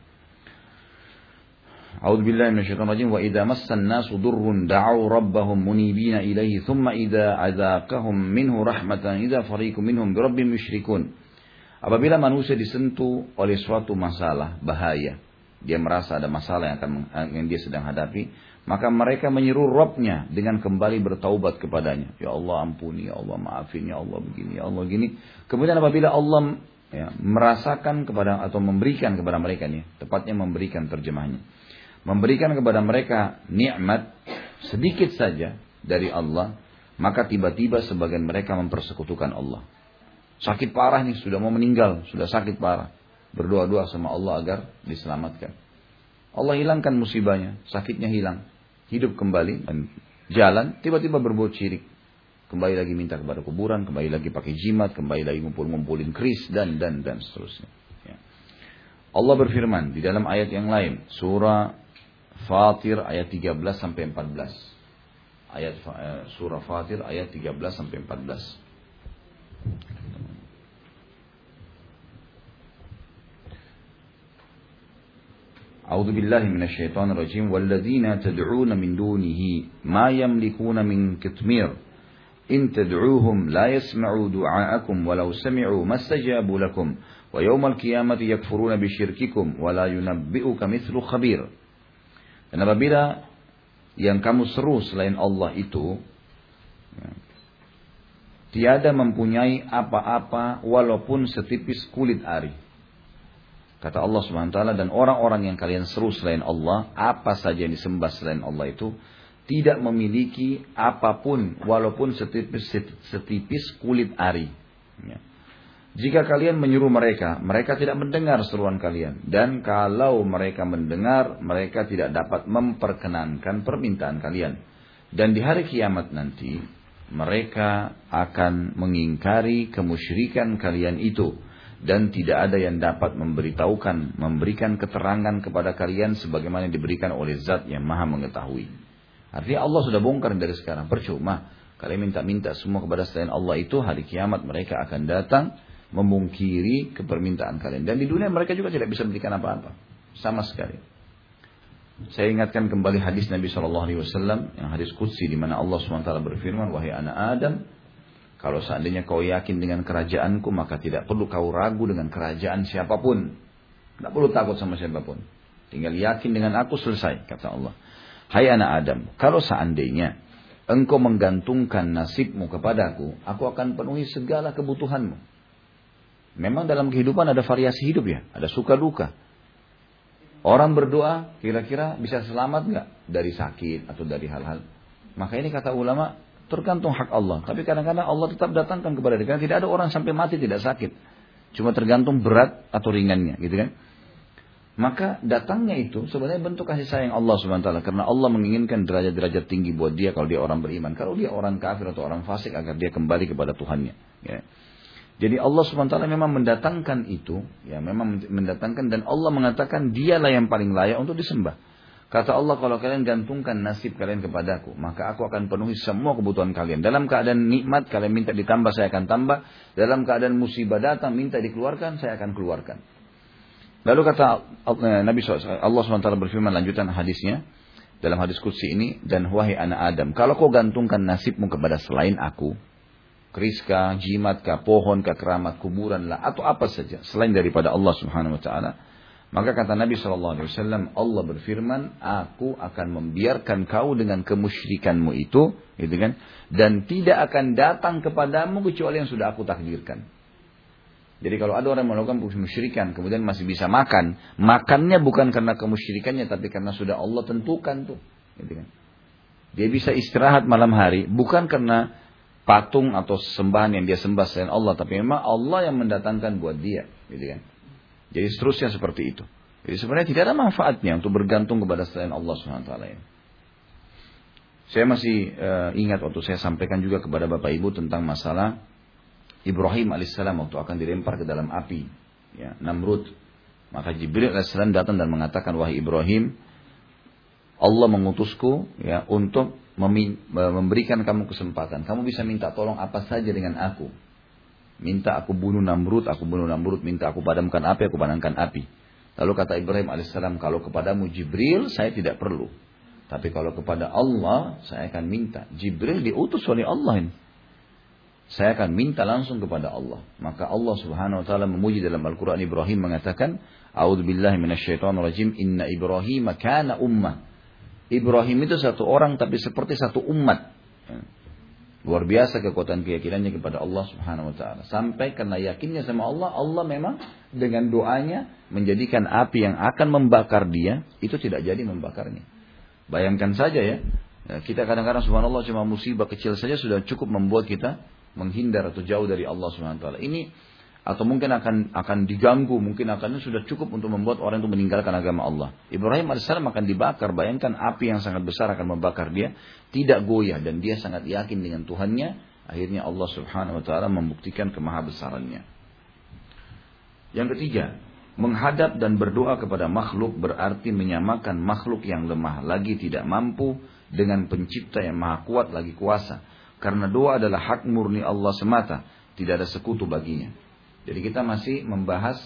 A'udzu billahi minasyaitonir rajim wa idza massan nasu durrun da'u rabbahum munibina ilaihi thumma idza adzaqahum minhu rahmatan idza fariqum minhum birabbihim yushrikun. Apabila manusia disentuh oleh suatu masalah, bahaya, dia merasa ada masalah yang akan yang dia sedang hadapi, maka mereka menyeru Robnya dengan kembali bertaubat kepadanya. Ya Allah ampuni, ya Allah maafin, ya Allah begini, ya Allah gini. Kemudian apabila Allah ya, merasakan kepada atau memberikan kepada mereka nih, tepatnya memberikan terjemahnya memberikan kepada mereka nikmat sedikit saja dari Allah, maka tiba-tiba sebagian mereka mempersekutukan Allah. Sakit parah nih, sudah mau meninggal, sudah sakit parah. Berdoa-doa sama Allah agar diselamatkan. Allah hilangkan musibahnya, sakitnya hilang. Hidup kembali, dan jalan, tiba-tiba berbuat syirik. Kembali lagi minta kepada kuburan, kembali lagi pakai jimat, kembali lagi ngumpul-ngumpulin kris, dan, dan, dan seterusnya. Ya. Allah berfirman di dalam ayat yang lain, surah Fatir ayat 13 sampai 14. Ayat eh, surah Fatir ayat 13 sampai 14. أعوذ بالله من الشيطان الرجيم. والذين تدعون من دونه ما يملكون من كتمير. إن تدعوهم لا يسمعوا دعاءكم ولو سمعوا ما استجابوا لكم. ويوم القيامة يكفرون بشرككم ولا ينبئك مثل خبير. Dan apabila yang kamu seru selain Allah itu tiada mempunyai apa-apa walaupun setipis kulit ari. Kata Allah taala dan orang-orang yang kalian seru selain Allah, apa saja yang disembah selain Allah itu tidak memiliki apa pun walaupun setipis, setipis kulit ari. Ya. Jika kalian menyuruh mereka, mereka tidak mendengar seruan kalian. Dan kalau mereka mendengar, mereka tidak dapat memperkenankan permintaan kalian. Dan di hari kiamat nanti, mereka akan mengingkari kemusyrikan kalian itu dan tidak ada yang dapat memberitahukan, memberikan keterangan kepada kalian sebagaimana diberikan oleh zat yang maha mengetahui. Artinya Allah sudah bongkar dari sekarang, percuma. Kalian minta-minta semua kepada selain Allah itu, hari kiamat mereka akan datang memungkiri kepermintaan kalian. Dan di dunia mereka juga tidak bisa memberikan apa-apa. Sama sekali. Saya ingatkan kembali hadis Nabi Shallallahu Alaihi Wasallam yang hadis kudsi di mana Allah swt berfirman, wahai anak Adam, kalau seandainya kau yakin dengan kerajaanku, maka tidak perlu kau ragu dengan kerajaan siapa pun. Tidak perlu takut sama siapa pun. Tinggal yakin dengan aku selesai, kata Allah. Hai anak Adam, kalau seandainya engkau menggantungkan nasibmu kepadaku, aku akan penuhi segala kebutuhanmu. Memang dalam kehidupan ada variasi hidup ya, ada suka duka. Orang berdoa kira-kira bisa selamat nggak dari sakit atau dari hal-hal. Maka ini kata ulama Tergantung hak Allah. Tapi kadang-kadang Allah tetap datangkan kepada dia. Karena tidak ada orang sampai mati tidak sakit. Cuma tergantung berat atau ringannya. Gitu kan. Maka datangnya itu sebenarnya bentuk kasih sayang Allah wa Karena Allah menginginkan derajat-derajat tinggi buat dia kalau dia orang beriman. Kalau dia orang kafir atau orang fasik agar dia kembali kepada Tuhannya. Ya. Jadi Allah wa memang mendatangkan itu. ya Memang mendatangkan dan Allah mengatakan dialah yang paling layak untuk disembah. Kata Allah kalau kalian gantungkan nasib kalian kepadaku, maka aku akan penuhi semua kebutuhan kalian. Dalam keadaan nikmat kalian minta ditambah, saya akan tambah. Dalam keadaan musibah datang minta dikeluarkan, saya akan keluarkan. Lalu kata Nabi SAW, Allah SWT berfirman lanjutan hadisnya. Dalam hadis kudsi ini, dan wahai anak Adam, kalau kau gantungkan nasibmu kepada selain aku, kriska, jimat, pohon, keramat, kuburan lah, atau apa saja, selain daripada Allah Subhanahu Wa Taala, maka kata Nabi Shallallahu Alaihi Wasallam, Allah berfirman, aku akan membiarkan kau dengan kemusyrikanmu itu, gitu kan? Dan tidak akan datang kepadamu kecuali yang sudah aku takdirkan. Jadi kalau ada orang melakukan kemusyrikan, kemudian masih bisa makan, makannya bukan karena kemusyrikannya, tapi karena sudah Allah tentukan tuh, gitu kan? Dia bisa istirahat malam hari, bukan karena patung atau sembahan yang dia sembah selain Allah, tapi memang Allah yang mendatangkan buat dia, gitu kan? Jadi seterusnya seperti itu. Jadi sebenarnya tidak ada manfaatnya untuk bergantung kepada selain Allah SWT. Ya. Saya masih uh, ingat waktu saya sampaikan juga kepada Bapak Ibu tentang masalah Ibrahim alaihissalam waktu akan dilempar ke dalam api, ya, Namrud. Maka Jibril alaihissalam datang dan mengatakan, wahai Ibrahim, Allah mengutusku ya untuk memberikan kamu kesempatan. Kamu bisa minta tolong apa saja dengan aku. Minta aku bunuh Namrud, aku bunuh Namrud. Minta aku padamkan api, aku padamkan api. Lalu kata Ibrahim alaihissalam, kalau kepadamu Jibril, saya tidak perlu. Tapi kalau kepada Allah, saya akan minta. Jibril diutus oleh Allah ini. Saya akan minta langsung kepada Allah. Maka Allah subhanahu wa ta'ala memuji dalam Al-Quran Ibrahim mengatakan, A'udhu rajim, inna Ibrahim kana ummah. Ibrahim itu satu orang tapi seperti satu umat. Luar biasa kekuatan keyakinannya kepada Allah Subhanahu wa taala. Sampai karena yakinnya sama Allah, Allah memang dengan doanya menjadikan api yang akan membakar dia itu tidak jadi membakarnya. Bayangkan saja ya, kita kadang-kadang subhanallah cuma musibah kecil saja sudah cukup membuat kita menghindar atau jauh dari Allah Subhanahu wa taala. Ini atau mungkin akan akan diganggu, mungkin akan sudah cukup untuk membuat orang itu meninggalkan agama Allah. Ibrahim alaihissalam akan dibakar, bayangkan api yang sangat besar akan membakar dia, tidak goyah dan dia sangat yakin dengan Tuhannya. Akhirnya Allah Subhanahu wa taala membuktikan kemahabesarannya. Yang ketiga, menghadap dan berdoa kepada makhluk berarti menyamakan makhluk yang lemah lagi tidak mampu dengan pencipta yang maha kuat lagi kuasa. Karena doa adalah hak murni Allah semata, tidak ada sekutu baginya. Jadi kita masih membahas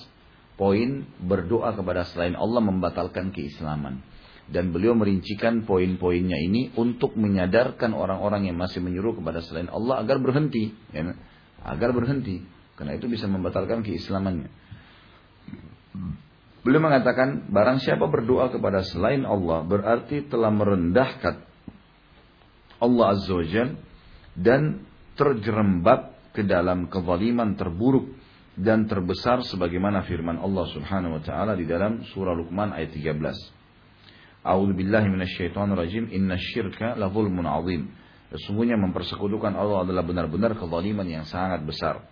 poin berdoa kepada selain Allah membatalkan keislaman. Dan beliau merincikan poin-poinnya ini untuk menyadarkan orang-orang yang masih menyuruh kepada selain Allah agar berhenti. Ya, agar berhenti. Karena itu bisa membatalkan keislamannya. Beliau mengatakan, barang siapa berdoa kepada selain Allah berarti telah merendahkan Allah Azza wa dan terjerembab ke dalam kezaliman terburuk dan terbesar sebagaimana firman Allah Subhanahu wa taala di dalam surah Luqman ayat 13. A'udzu billahi minasyaitonir rajim. Innasyirka la zulmun 'adzim. Sesungguhnya mempersekutukan Allah adalah benar-benar kezaliman yang sangat besar.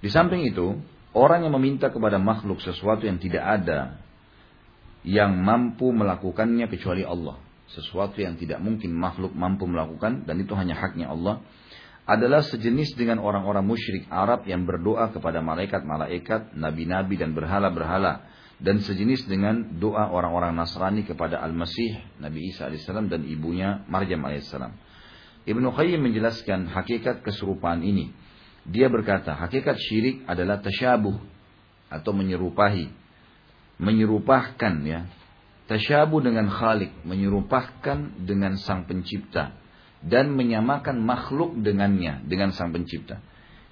Di samping itu, orang yang meminta kepada makhluk sesuatu yang tidak ada yang mampu melakukannya kecuali Allah. Sesuatu yang tidak mungkin makhluk mampu melakukan dan itu hanya haknya Allah adalah sejenis dengan orang-orang musyrik Arab yang berdoa kepada malaikat-malaikat, nabi-nabi dan berhala-berhala dan sejenis dengan doa orang-orang Nasrani kepada Al-Masih, Nabi Isa AS dan ibunya Maryam AS. Ibnu Qayyim menjelaskan hakikat keserupaan ini. Dia berkata, hakikat syirik adalah tasyabuh atau menyerupahi. Menyerupahkan ya. Tasyabuh dengan Khalik, menyerupahkan dengan Sang Pencipta dan menyamakan makhluk dengannya, dengan sang pencipta.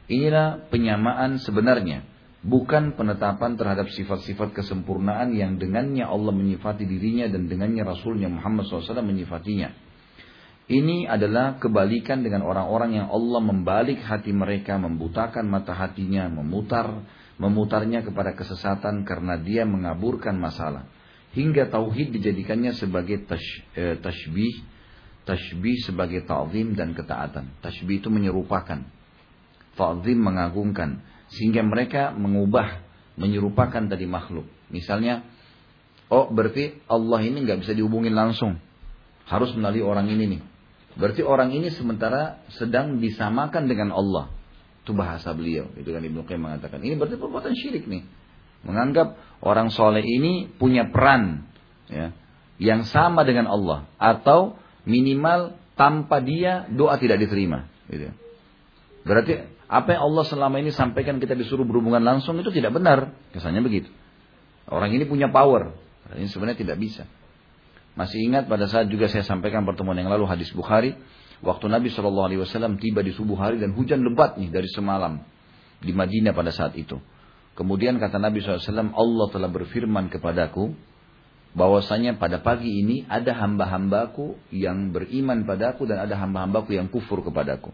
Inilah penyamaan sebenarnya, bukan penetapan terhadap sifat-sifat kesempurnaan yang dengannya Allah menyifati dirinya dan dengannya Rasulnya Muhammad SAW menyifatinya. Ini adalah kebalikan dengan orang-orang yang Allah membalik hati mereka, membutakan mata hatinya, memutar memutarnya kepada kesesatan karena dia mengaburkan masalah. Hingga tauhid dijadikannya sebagai tash, eh, tashbih Tashbih sebagai ta'zim dan ketaatan. Tashbih itu menyerupakan. Ta'zim mengagungkan. Sehingga mereka mengubah, menyerupakan tadi makhluk. Misalnya, oh berarti Allah ini nggak bisa dihubungin langsung. Harus melalui orang ini nih. Berarti orang ini sementara sedang disamakan dengan Allah. Itu bahasa beliau. Itu kan Ibnu Qayyim mengatakan. Ini berarti perbuatan syirik nih. Menganggap orang soleh ini punya peran. ya Yang sama dengan Allah. Atau minimal tanpa dia doa tidak diterima. Gitu. Berarti apa yang Allah selama ini sampaikan kita disuruh berhubungan langsung itu tidak benar. Kesannya begitu. Orang ini punya power. Ini sebenarnya tidak bisa. Masih ingat pada saat juga saya sampaikan pertemuan yang lalu hadis Bukhari. Waktu Nabi SAW tiba di subuh hari dan hujan lebat nih dari semalam. Di Madinah pada saat itu. Kemudian kata Nabi SAW, Allah telah berfirman kepadaku, bahwasanya pada pagi ini ada hamba-hambaku yang beriman padaku dan ada hamba-hambaku yang kufur kepadaku.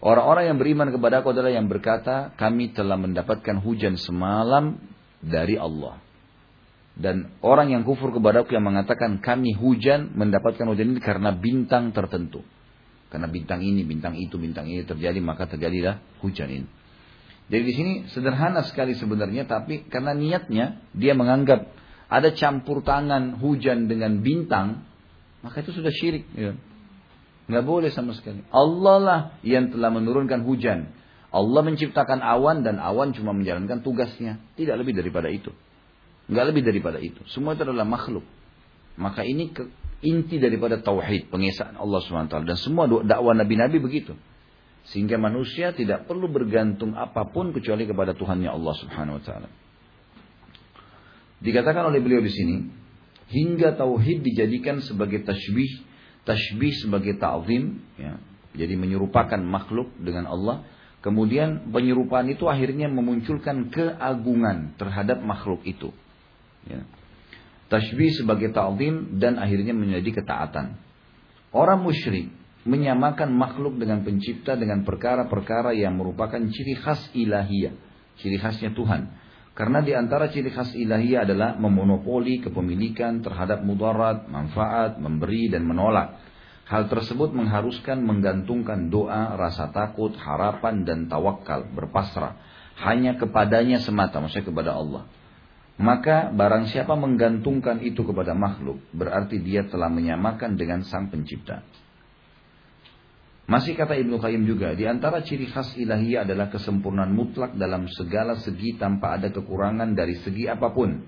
Orang-orang yang beriman kepadaku adalah yang berkata, kami telah mendapatkan hujan semalam dari Allah. Dan orang yang kufur kepadaku yang mengatakan kami hujan mendapatkan hujan ini karena bintang tertentu. Karena bintang ini, bintang itu, bintang ini terjadi maka terjadilah hujan ini. Jadi di sini sederhana sekali sebenarnya tapi karena niatnya dia menganggap ada campur tangan hujan dengan bintang, maka itu sudah syirik. Ya. Nggak boleh sama sekali. Allah lah yang telah menurunkan hujan. Allah menciptakan awan dan awan cuma menjalankan tugasnya. Tidak lebih daripada itu. Nggak lebih daripada itu. Semua itu adalah makhluk. Maka ini ke, inti daripada tauhid, pengesaan Allah SWT. Dan semua dakwah nabi-nabi begitu. Sehingga manusia tidak perlu bergantung apa pun kecuali kepada Tuhannya Allah Subhanahu wa taala. Dikatakan oleh beliau di sini, hingga tauhid dijadikan sebagai tashbih, tashbih sebagai ta'zim, ya. Jadi menyerupakan makhluk dengan Allah. Kemudian penyerupaan itu akhirnya memunculkan keagungan terhadap makhluk itu. Ya. Tashbih sebagai ta'zim dan akhirnya menjadi ketaatan. Orang musyrik menyamakan makhluk dengan pencipta dengan perkara-perkara yang merupakan ciri khas ilahiyah, ciri khasnya Tuhan. Karena di antara ciri khas ilahi adalah memonopoli kepemilikan terhadap mudarat, manfaat, memberi dan menolak. Hal tersebut mengharuskan menggantungkan doa, rasa takut, harapan dan tawakal, berpasrah hanya kepadanya semata, maksudnya kepada Allah. Maka barang siapa menggantungkan itu kepada makhluk, berarti dia telah menyamakan dengan sang pencipta. Masih kata Ibnu Qayyim juga, di antara ciri khas ilahiyah adalah kesempurnaan mutlak dalam segala segi tanpa ada kekurangan dari segi apa pun.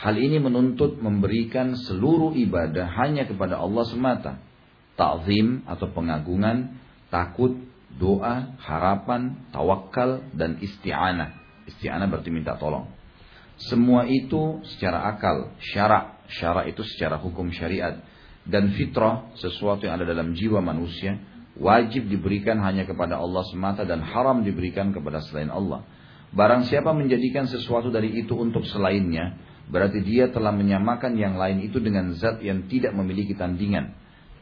Hal ini menuntut memberikan seluruh ibadah hanya kepada Allah semata. Ta'zim atau pengagungan, takut, doa, harapan, tawakal, dan isti'anah. Isti'anah berarti minta tolong. Semua itu secara akal, syarak. Syarak itu secara hukum syariat. Dan fitrah, sesuatu yang ada dalam jiwa manusia wajib diberikan hanya kepada Allah semata dan haram diberikan kepada selain Allah. Barang siapa menjadikan sesuatu dari itu untuk selainnya, berarti dia telah menyamakan yang lain itu dengan zat yang tidak memiliki tandingan,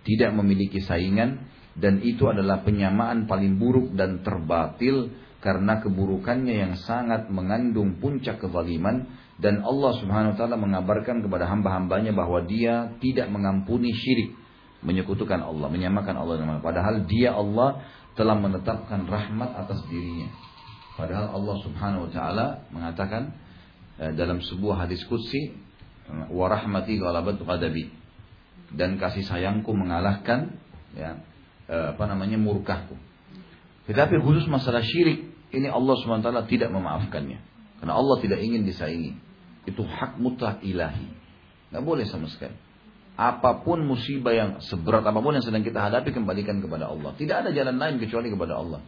tidak memiliki saingan, dan itu adalah penyamaan paling buruk dan terbatil karena keburukannya yang sangat mengandung puncak kezaliman dan Allah Subhanahu wa taala mengabarkan kepada hamba-hambanya bahwa dia tidak mengampuni syirik, menyekutukan Allah, menyamakan Allah dengan padahal dia Allah telah menetapkan rahmat atas dirinya. Padahal Allah Subhanahu wa taala mengatakan eh, dalam sebuah hadis qudsi wa rahmati ghalabat ghadabi dan kasih sayangku mengalahkan ya eh, apa namanya murkahku. Tetapi khusus masalah syirik ini Allah SWT tidak memaafkannya. Karena Allah tidak ingin disaingi. Itu hak mutlak ilahi. Nggak boleh sama sekali. Apa pun musibah yang seberat apa pun yang sedang kita hadapi kembalikan kepada Allah. Tidak ada jalan lain kecuali kepada Allah.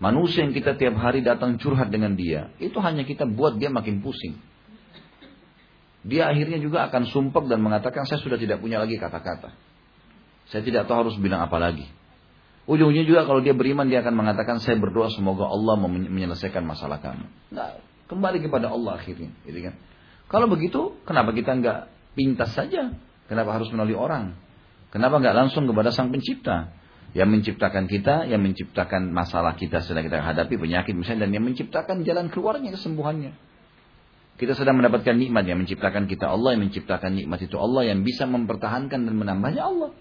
Manusia yang kita tiap hari datang curhat dengan dia, itu hanya kita buat dia makin pusing. Dia akhirnya juga akan sumpah dan mengatakan saya sudah tidak punya lagi kata-kata. Saya tidak tahu harus bilang apa lagi. Ujungnya juga kalau dia beriman dia akan mengatakan saya berdoa semoga Allah menyelesaikan masalah kamu. Nah, kembali kepada Allah akhirnya, gitu kan. Kalau begitu, kenapa kita nggak pintas saja? Kenapa harus melalui orang? Kenapa nggak langsung kepada Sang Pencipta? Yang menciptakan kita, yang menciptakan masalah kita sedang kita hadapi penyakit misalnya, dan yang menciptakan jalan keluarnya kesembuhannya. Kita sedang mendapatkan nikmat yang menciptakan kita Allah, yang menciptakan nikmat itu Allah, yang bisa mempertahankan dan menambahnya Allah.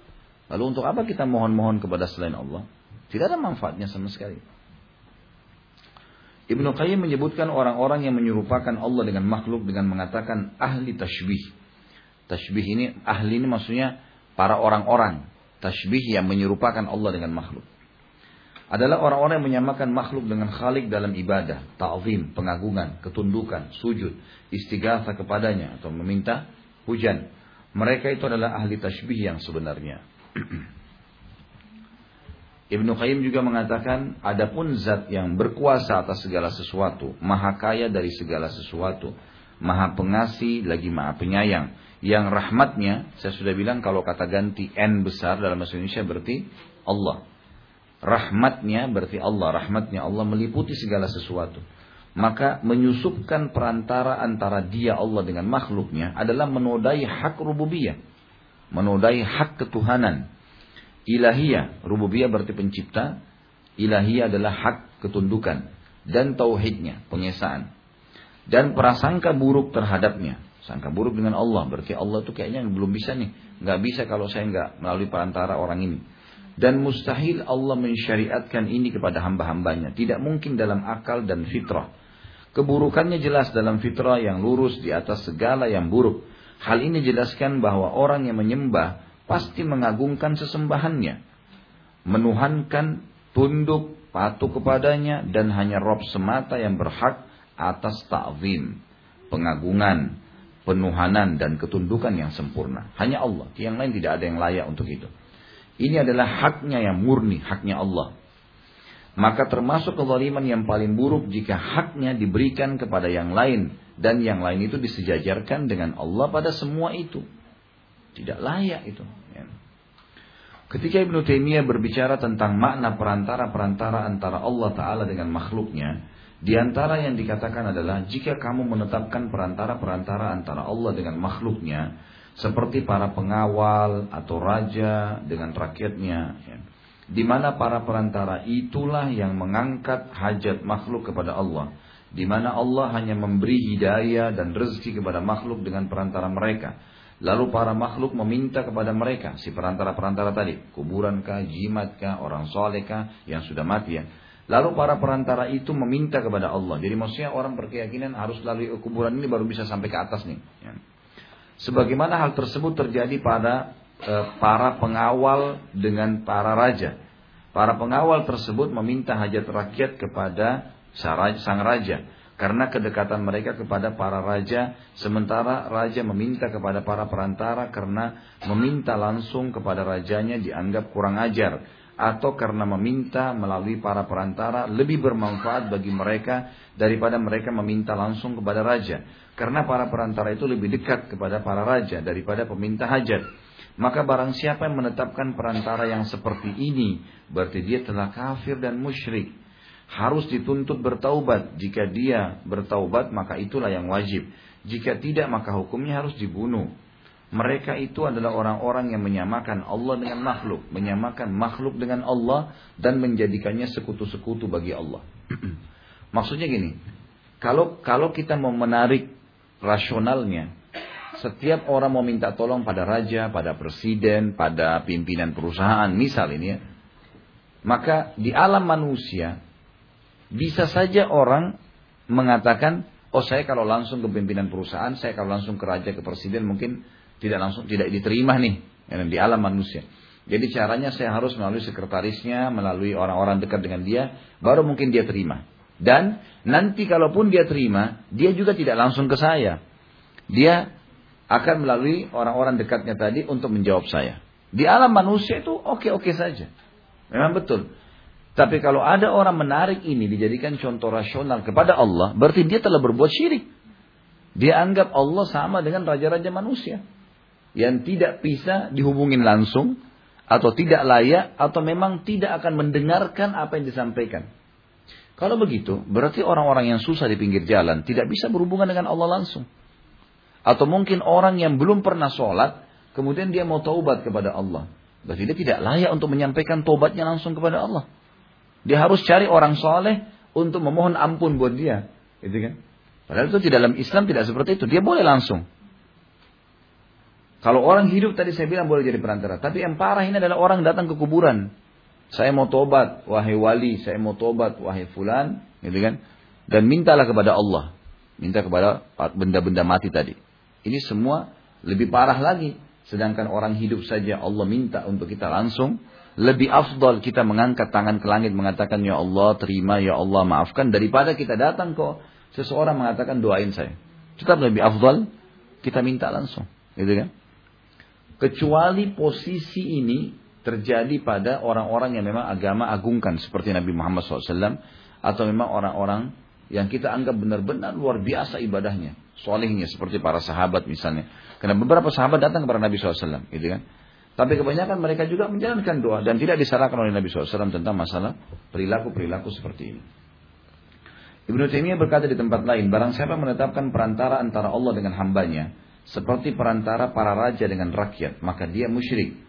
Lalu untuk apa kita mohon-mohon kepada selain Allah? Tidak ada manfaatnya sama sekali. Ibnu Qayyim menyebutkan orang-orang yang menyerupakan Allah dengan makhluk dengan mengatakan ahli tashbih. Tashbih ini ahli ini maksudnya para orang-orang. Tashbih yang menyerupakan Allah dengan makhluk. Adalah orang-orang yang menyamakan makhluk dengan khalik dalam ibadah, ta'zim, pengagungan, ketundukan, sujud, istighatha kepadanya atau meminta hujan. Mereka itu adalah ahli tashbih yang sebenarnya. *clears throat* Ibnu Qayyim juga mengatakan, adapun zat yang berkuasa atas segala sesuatu, maha kaya dari segala sesuatu, maha pengasih lagi maha penyayang, yang rahmatnya, saya sudah bilang kalau kata ganti N besar dalam bahasa Indonesia berarti Allah. Rahmatnya berarti Allah, rahmatnya Allah meliputi segala sesuatu. Maka menyusupkan perantara antara dia Allah dengan makhluknya adalah menodai hak rububiyah menodai hak ketuhanan. Ilahiyah, rububiyah berarti pencipta. Ilahiyah adalah hak ketundukan. Dan tauhidnya, pengesaan. Dan prasangka buruk terhadapnya. Sangka buruk dengan Allah. Berarti Allah itu kayaknya belum bisa nih. Nggak bisa kalau saya nggak melalui perantara orang ini. Dan mustahil Allah mensyariatkan ini kepada hamba-hambanya. Tidak mungkin dalam akal dan fitrah. Keburukannya jelas dalam fitrah yang lurus di atas segala yang buruk. Hal ini jelaskan bahwa orang yang menyembah pasti mengagungkan sesembahannya. Menuhankan, tunduk, patuh kepadanya dan hanya Rob semata yang berhak atas ta'zim, pengagungan, penuhanan dan ketundukan yang sempurna. Hanya Allah, yang lain tidak ada yang layak untuk itu. Ini adalah haknya yang murni, haknya Allah. Maka termasuk kezaliman yang paling buruk jika haknya diberikan kepada yang lain dan yang lain itu disejajarkan dengan Allah pada semua itu. Tidak layak itu. Ya. Ketika Ibnu Taimiyah berbicara tentang makna perantara-perantara antara Allah Ta'ala dengan makhluknya, di antara yang dikatakan adalah jika kamu menetapkan perantara-perantara antara Allah dengan makhluknya, seperti para pengawal atau raja dengan rakyatnya, ya, di mana para perantara itulah yang mengangkat hajat makhluk kepada Allah di mana Allah hanya memberi hidayah dan rezeki kepada makhluk dengan perantara mereka. Lalu para makhluk meminta kepada mereka, si perantara-perantara tadi, kuburan kah, jimat kah, orang soleh kah, yang sudah mati ya. Lalu para perantara itu meminta kepada Allah. Jadi maksudnya orang berkeyakinan harus lalui kuburan ini baru bisa sampai ke atas nih. Ya. Sebagaimana hal tersebut terjadi pada e, para pengawal dengan para raja. Para pengawal tersebut meminta hajat rakyat kepada sang raja karena kedekatan mereka kepada para raja sementara raja meminta kepada para perantara karena meminta langsung kepada rajanya dianggap kurang ajar atau karena meminta melalui para perantara lebih bermanfaat bagi mereka daripada mereka meminta langsung kepada raja karena para perantara itu lebih dekat kepada para raja daripada peminta hajat maka barang siapa yang menetapkan perantara yang seperti ini berarti dia telah kafir dan musyrik harus dituntut bertaubat. Jika dia bertaubat maka itulah yang wajib. Jika tidak maka hukumnya harus dibunuh. Mereka itu adalah orang-orang yang menyamakan Allah dengan makhluk, menyamakan makhluk dengan Allah dan menjadikannya sekutu-sekutu bagi Allah. *clears throat* Maksudnya gini, kalau kalau kita mau menarik rasionalnya, setiap orang mau minta tolong pada raja, pada presiden, pada pimpinan perusahaan, misal ini ya, maka di alam manusia bisa saja orang mengatakan, oh saya kalau langsung ke pimpinan perusahaan, saya kalau langsung ke raja, ke presiden mungkin tidak langsung tidak diterima nih di alam manusia. Jadi caranya saya harus melalui sekretarisnya, melalui orang-orang dekat dengan dia, baru mungkin dia terima. Dan nanti kalaupun dia terima, dia juga tidak langsung ke saya. Dia akan melalui orang-orang dekatnya tadi untuk menjawab saya. Di alam manusia itu oke-oke saja. Memang betul. Tapi kalau ada orang menarik ini dijadikan contoh rasional kepada Allah, berarti dia telah berbuat syirik. Dia anggap Allah sama dengan raja-raja manusia. Yang tidak bisa dihubungin langsung, atau tidak layak, atau memang tidak akan mendengarkan apa yang disampaikan. Kalau begitu, berarti orang-orang yang susah di pinggir jalan tidak bisa berhubungan dengan Allah langsung. Atau mungkin orang yang belum pernah sholat, kemudian dia mau taubat kepada Allah. Berarti dia tidak layak untuk menyampaikan taubatnya langsung kepada Allah. Dia harus cari orang soleh untuk memohon ampun buat dia. Gitu kan? Padahal itu di dalam Islam tidak seperti itu. Dia boleh langsung. Kalau orang hidup tadi saya bilang boleh jadi perantara. Tapi yang parah ini adalah orang datang ke kuburan. Saya mau tobat, wahai wali, saya mau tobat, wahai fulan, gitu kan? Dan mintalah kepada Allah. Minta kepada benda-benda mati tadi. Ini semua lebih parah lagi. Sedangkan orang hidup saja Allah minta untuk kita langsung. Lebih afdal kita mengangkat tangan ke langit mengatakan Ya Allah terima, Ya Allah maafkan. Daripada kita datang kok seseorang mengatakan doain saya. Tetap lebih afdal kita minta langsung. Gitu kan? Kecuali posisi ini terjadi pada orang-orang yang memang agama agungkan seperti Nabi Muhammad SAW atau memang orang-orang yang kita anggap benar-benar luar biasa ibadahnya, solehnya seperti para sahabat misalnya. Karena beberapa sahabat datang kepada Nabi SAW, gitu kan. Tapi kebanyakan mereka juga menjalankan doa dan tidak disarankan oleh Nabi SAW tentang masalah perilaku-perilaku seperti ini. Ibnu Taimiyah berkata di tempat lain, barang siapa menetapkan perantara antara Allah dengan hambanya, seperti perantara para raja dengan rakyat, maka dia musyrik.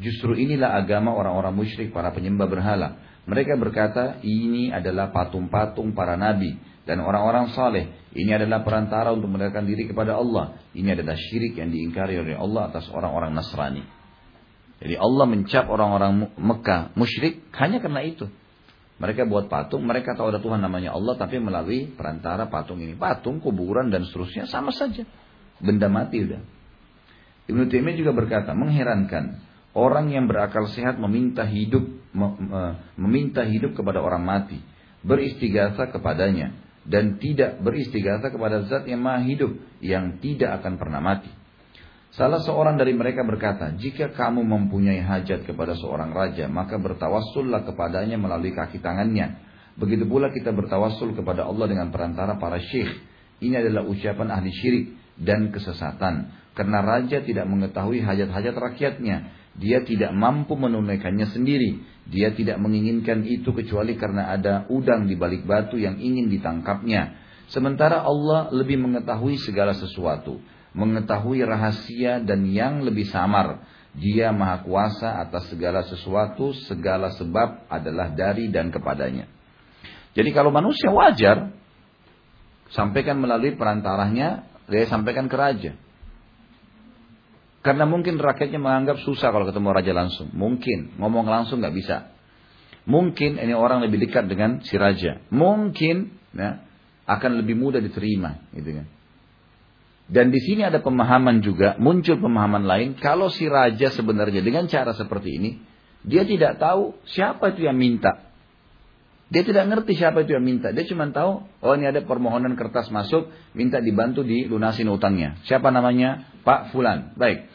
Justru inilah agama orang-orang musyrik para penyembah berhala. Mereka berkata, ini adalah patung-patung para nabi dan orang-orang saleh. Ini adalah perantara untuk mendekatkan diri kepada Allah. Ini adalah syirik yang diingkari oleh Allah atas orang-orang Nasrani. Jadi Allah mencap orang-orang Mekah musyrik hanya karena itu. Mereka buat patung, mereka tahu ada Tuhan namanya Allah, tapi melalui perantara patung ini. Patung, kuburan, dan seterusnya sama saja. Benda mati udah. Ibnu Taimiyah juga berkata, mengherankan Orang yang berakal sehat meminta hidup meminta hidup kepada orang mati, beristighatha kepadanya dan tidak beristighatha kepada zat yang maha hidup yang tidak akan pernah mati. Salah seorang dari mereka berkata, jika kamu mempunyai hajat kepada seorang raja, maka bertawassullah kepadanya melalui kaki tangannya. Begitu pula kita bertawassul kepada Allah dengan perantara para syekh. Ini adalah ucapan ahli syirik dan kesesatan. Karena raja tidak mengetahui hajat-hajat rakyatnya dia tidak mampu menunaikannya sendiri. Dia tidak menginginkan itu kecuali karena ada udang di balik batu yang ingin ditangkapnya. Sementara Allah lebih mengetahui segala sesuatu, mengetahui rahasia dan yang lebih samar. Dia maha kuasa atas segala sesuatu, segala sebab adalah dari dan kepadanya. Jadi kalau manusia wajar, sampaikan melalui perantaranya, dia sampaikan ke raja. Karena mungkin rakyatnya menganggap susah kalau ketemu raja langsung. Mungkin. Ngomong langsung nggak bisa. Mungkin ini orang lebih dekat dengan si raja. Mungkin ya, akan lebih mudah diterima. Gitu kan. Dan di sini ada pemahaman juga, muncul pemahaman lain. Kalau si raja sebenarnya dengan cara seperti ini, dia tidak tahu siapa itu yang minta. Dia tidak ngerti siapa itu yang minta. Dia cuma tahu, oh ini ada permohonan kertas masuk, minta dibantu dilunasin utangnya. Siapa namanya? Pak Fulan. Baik.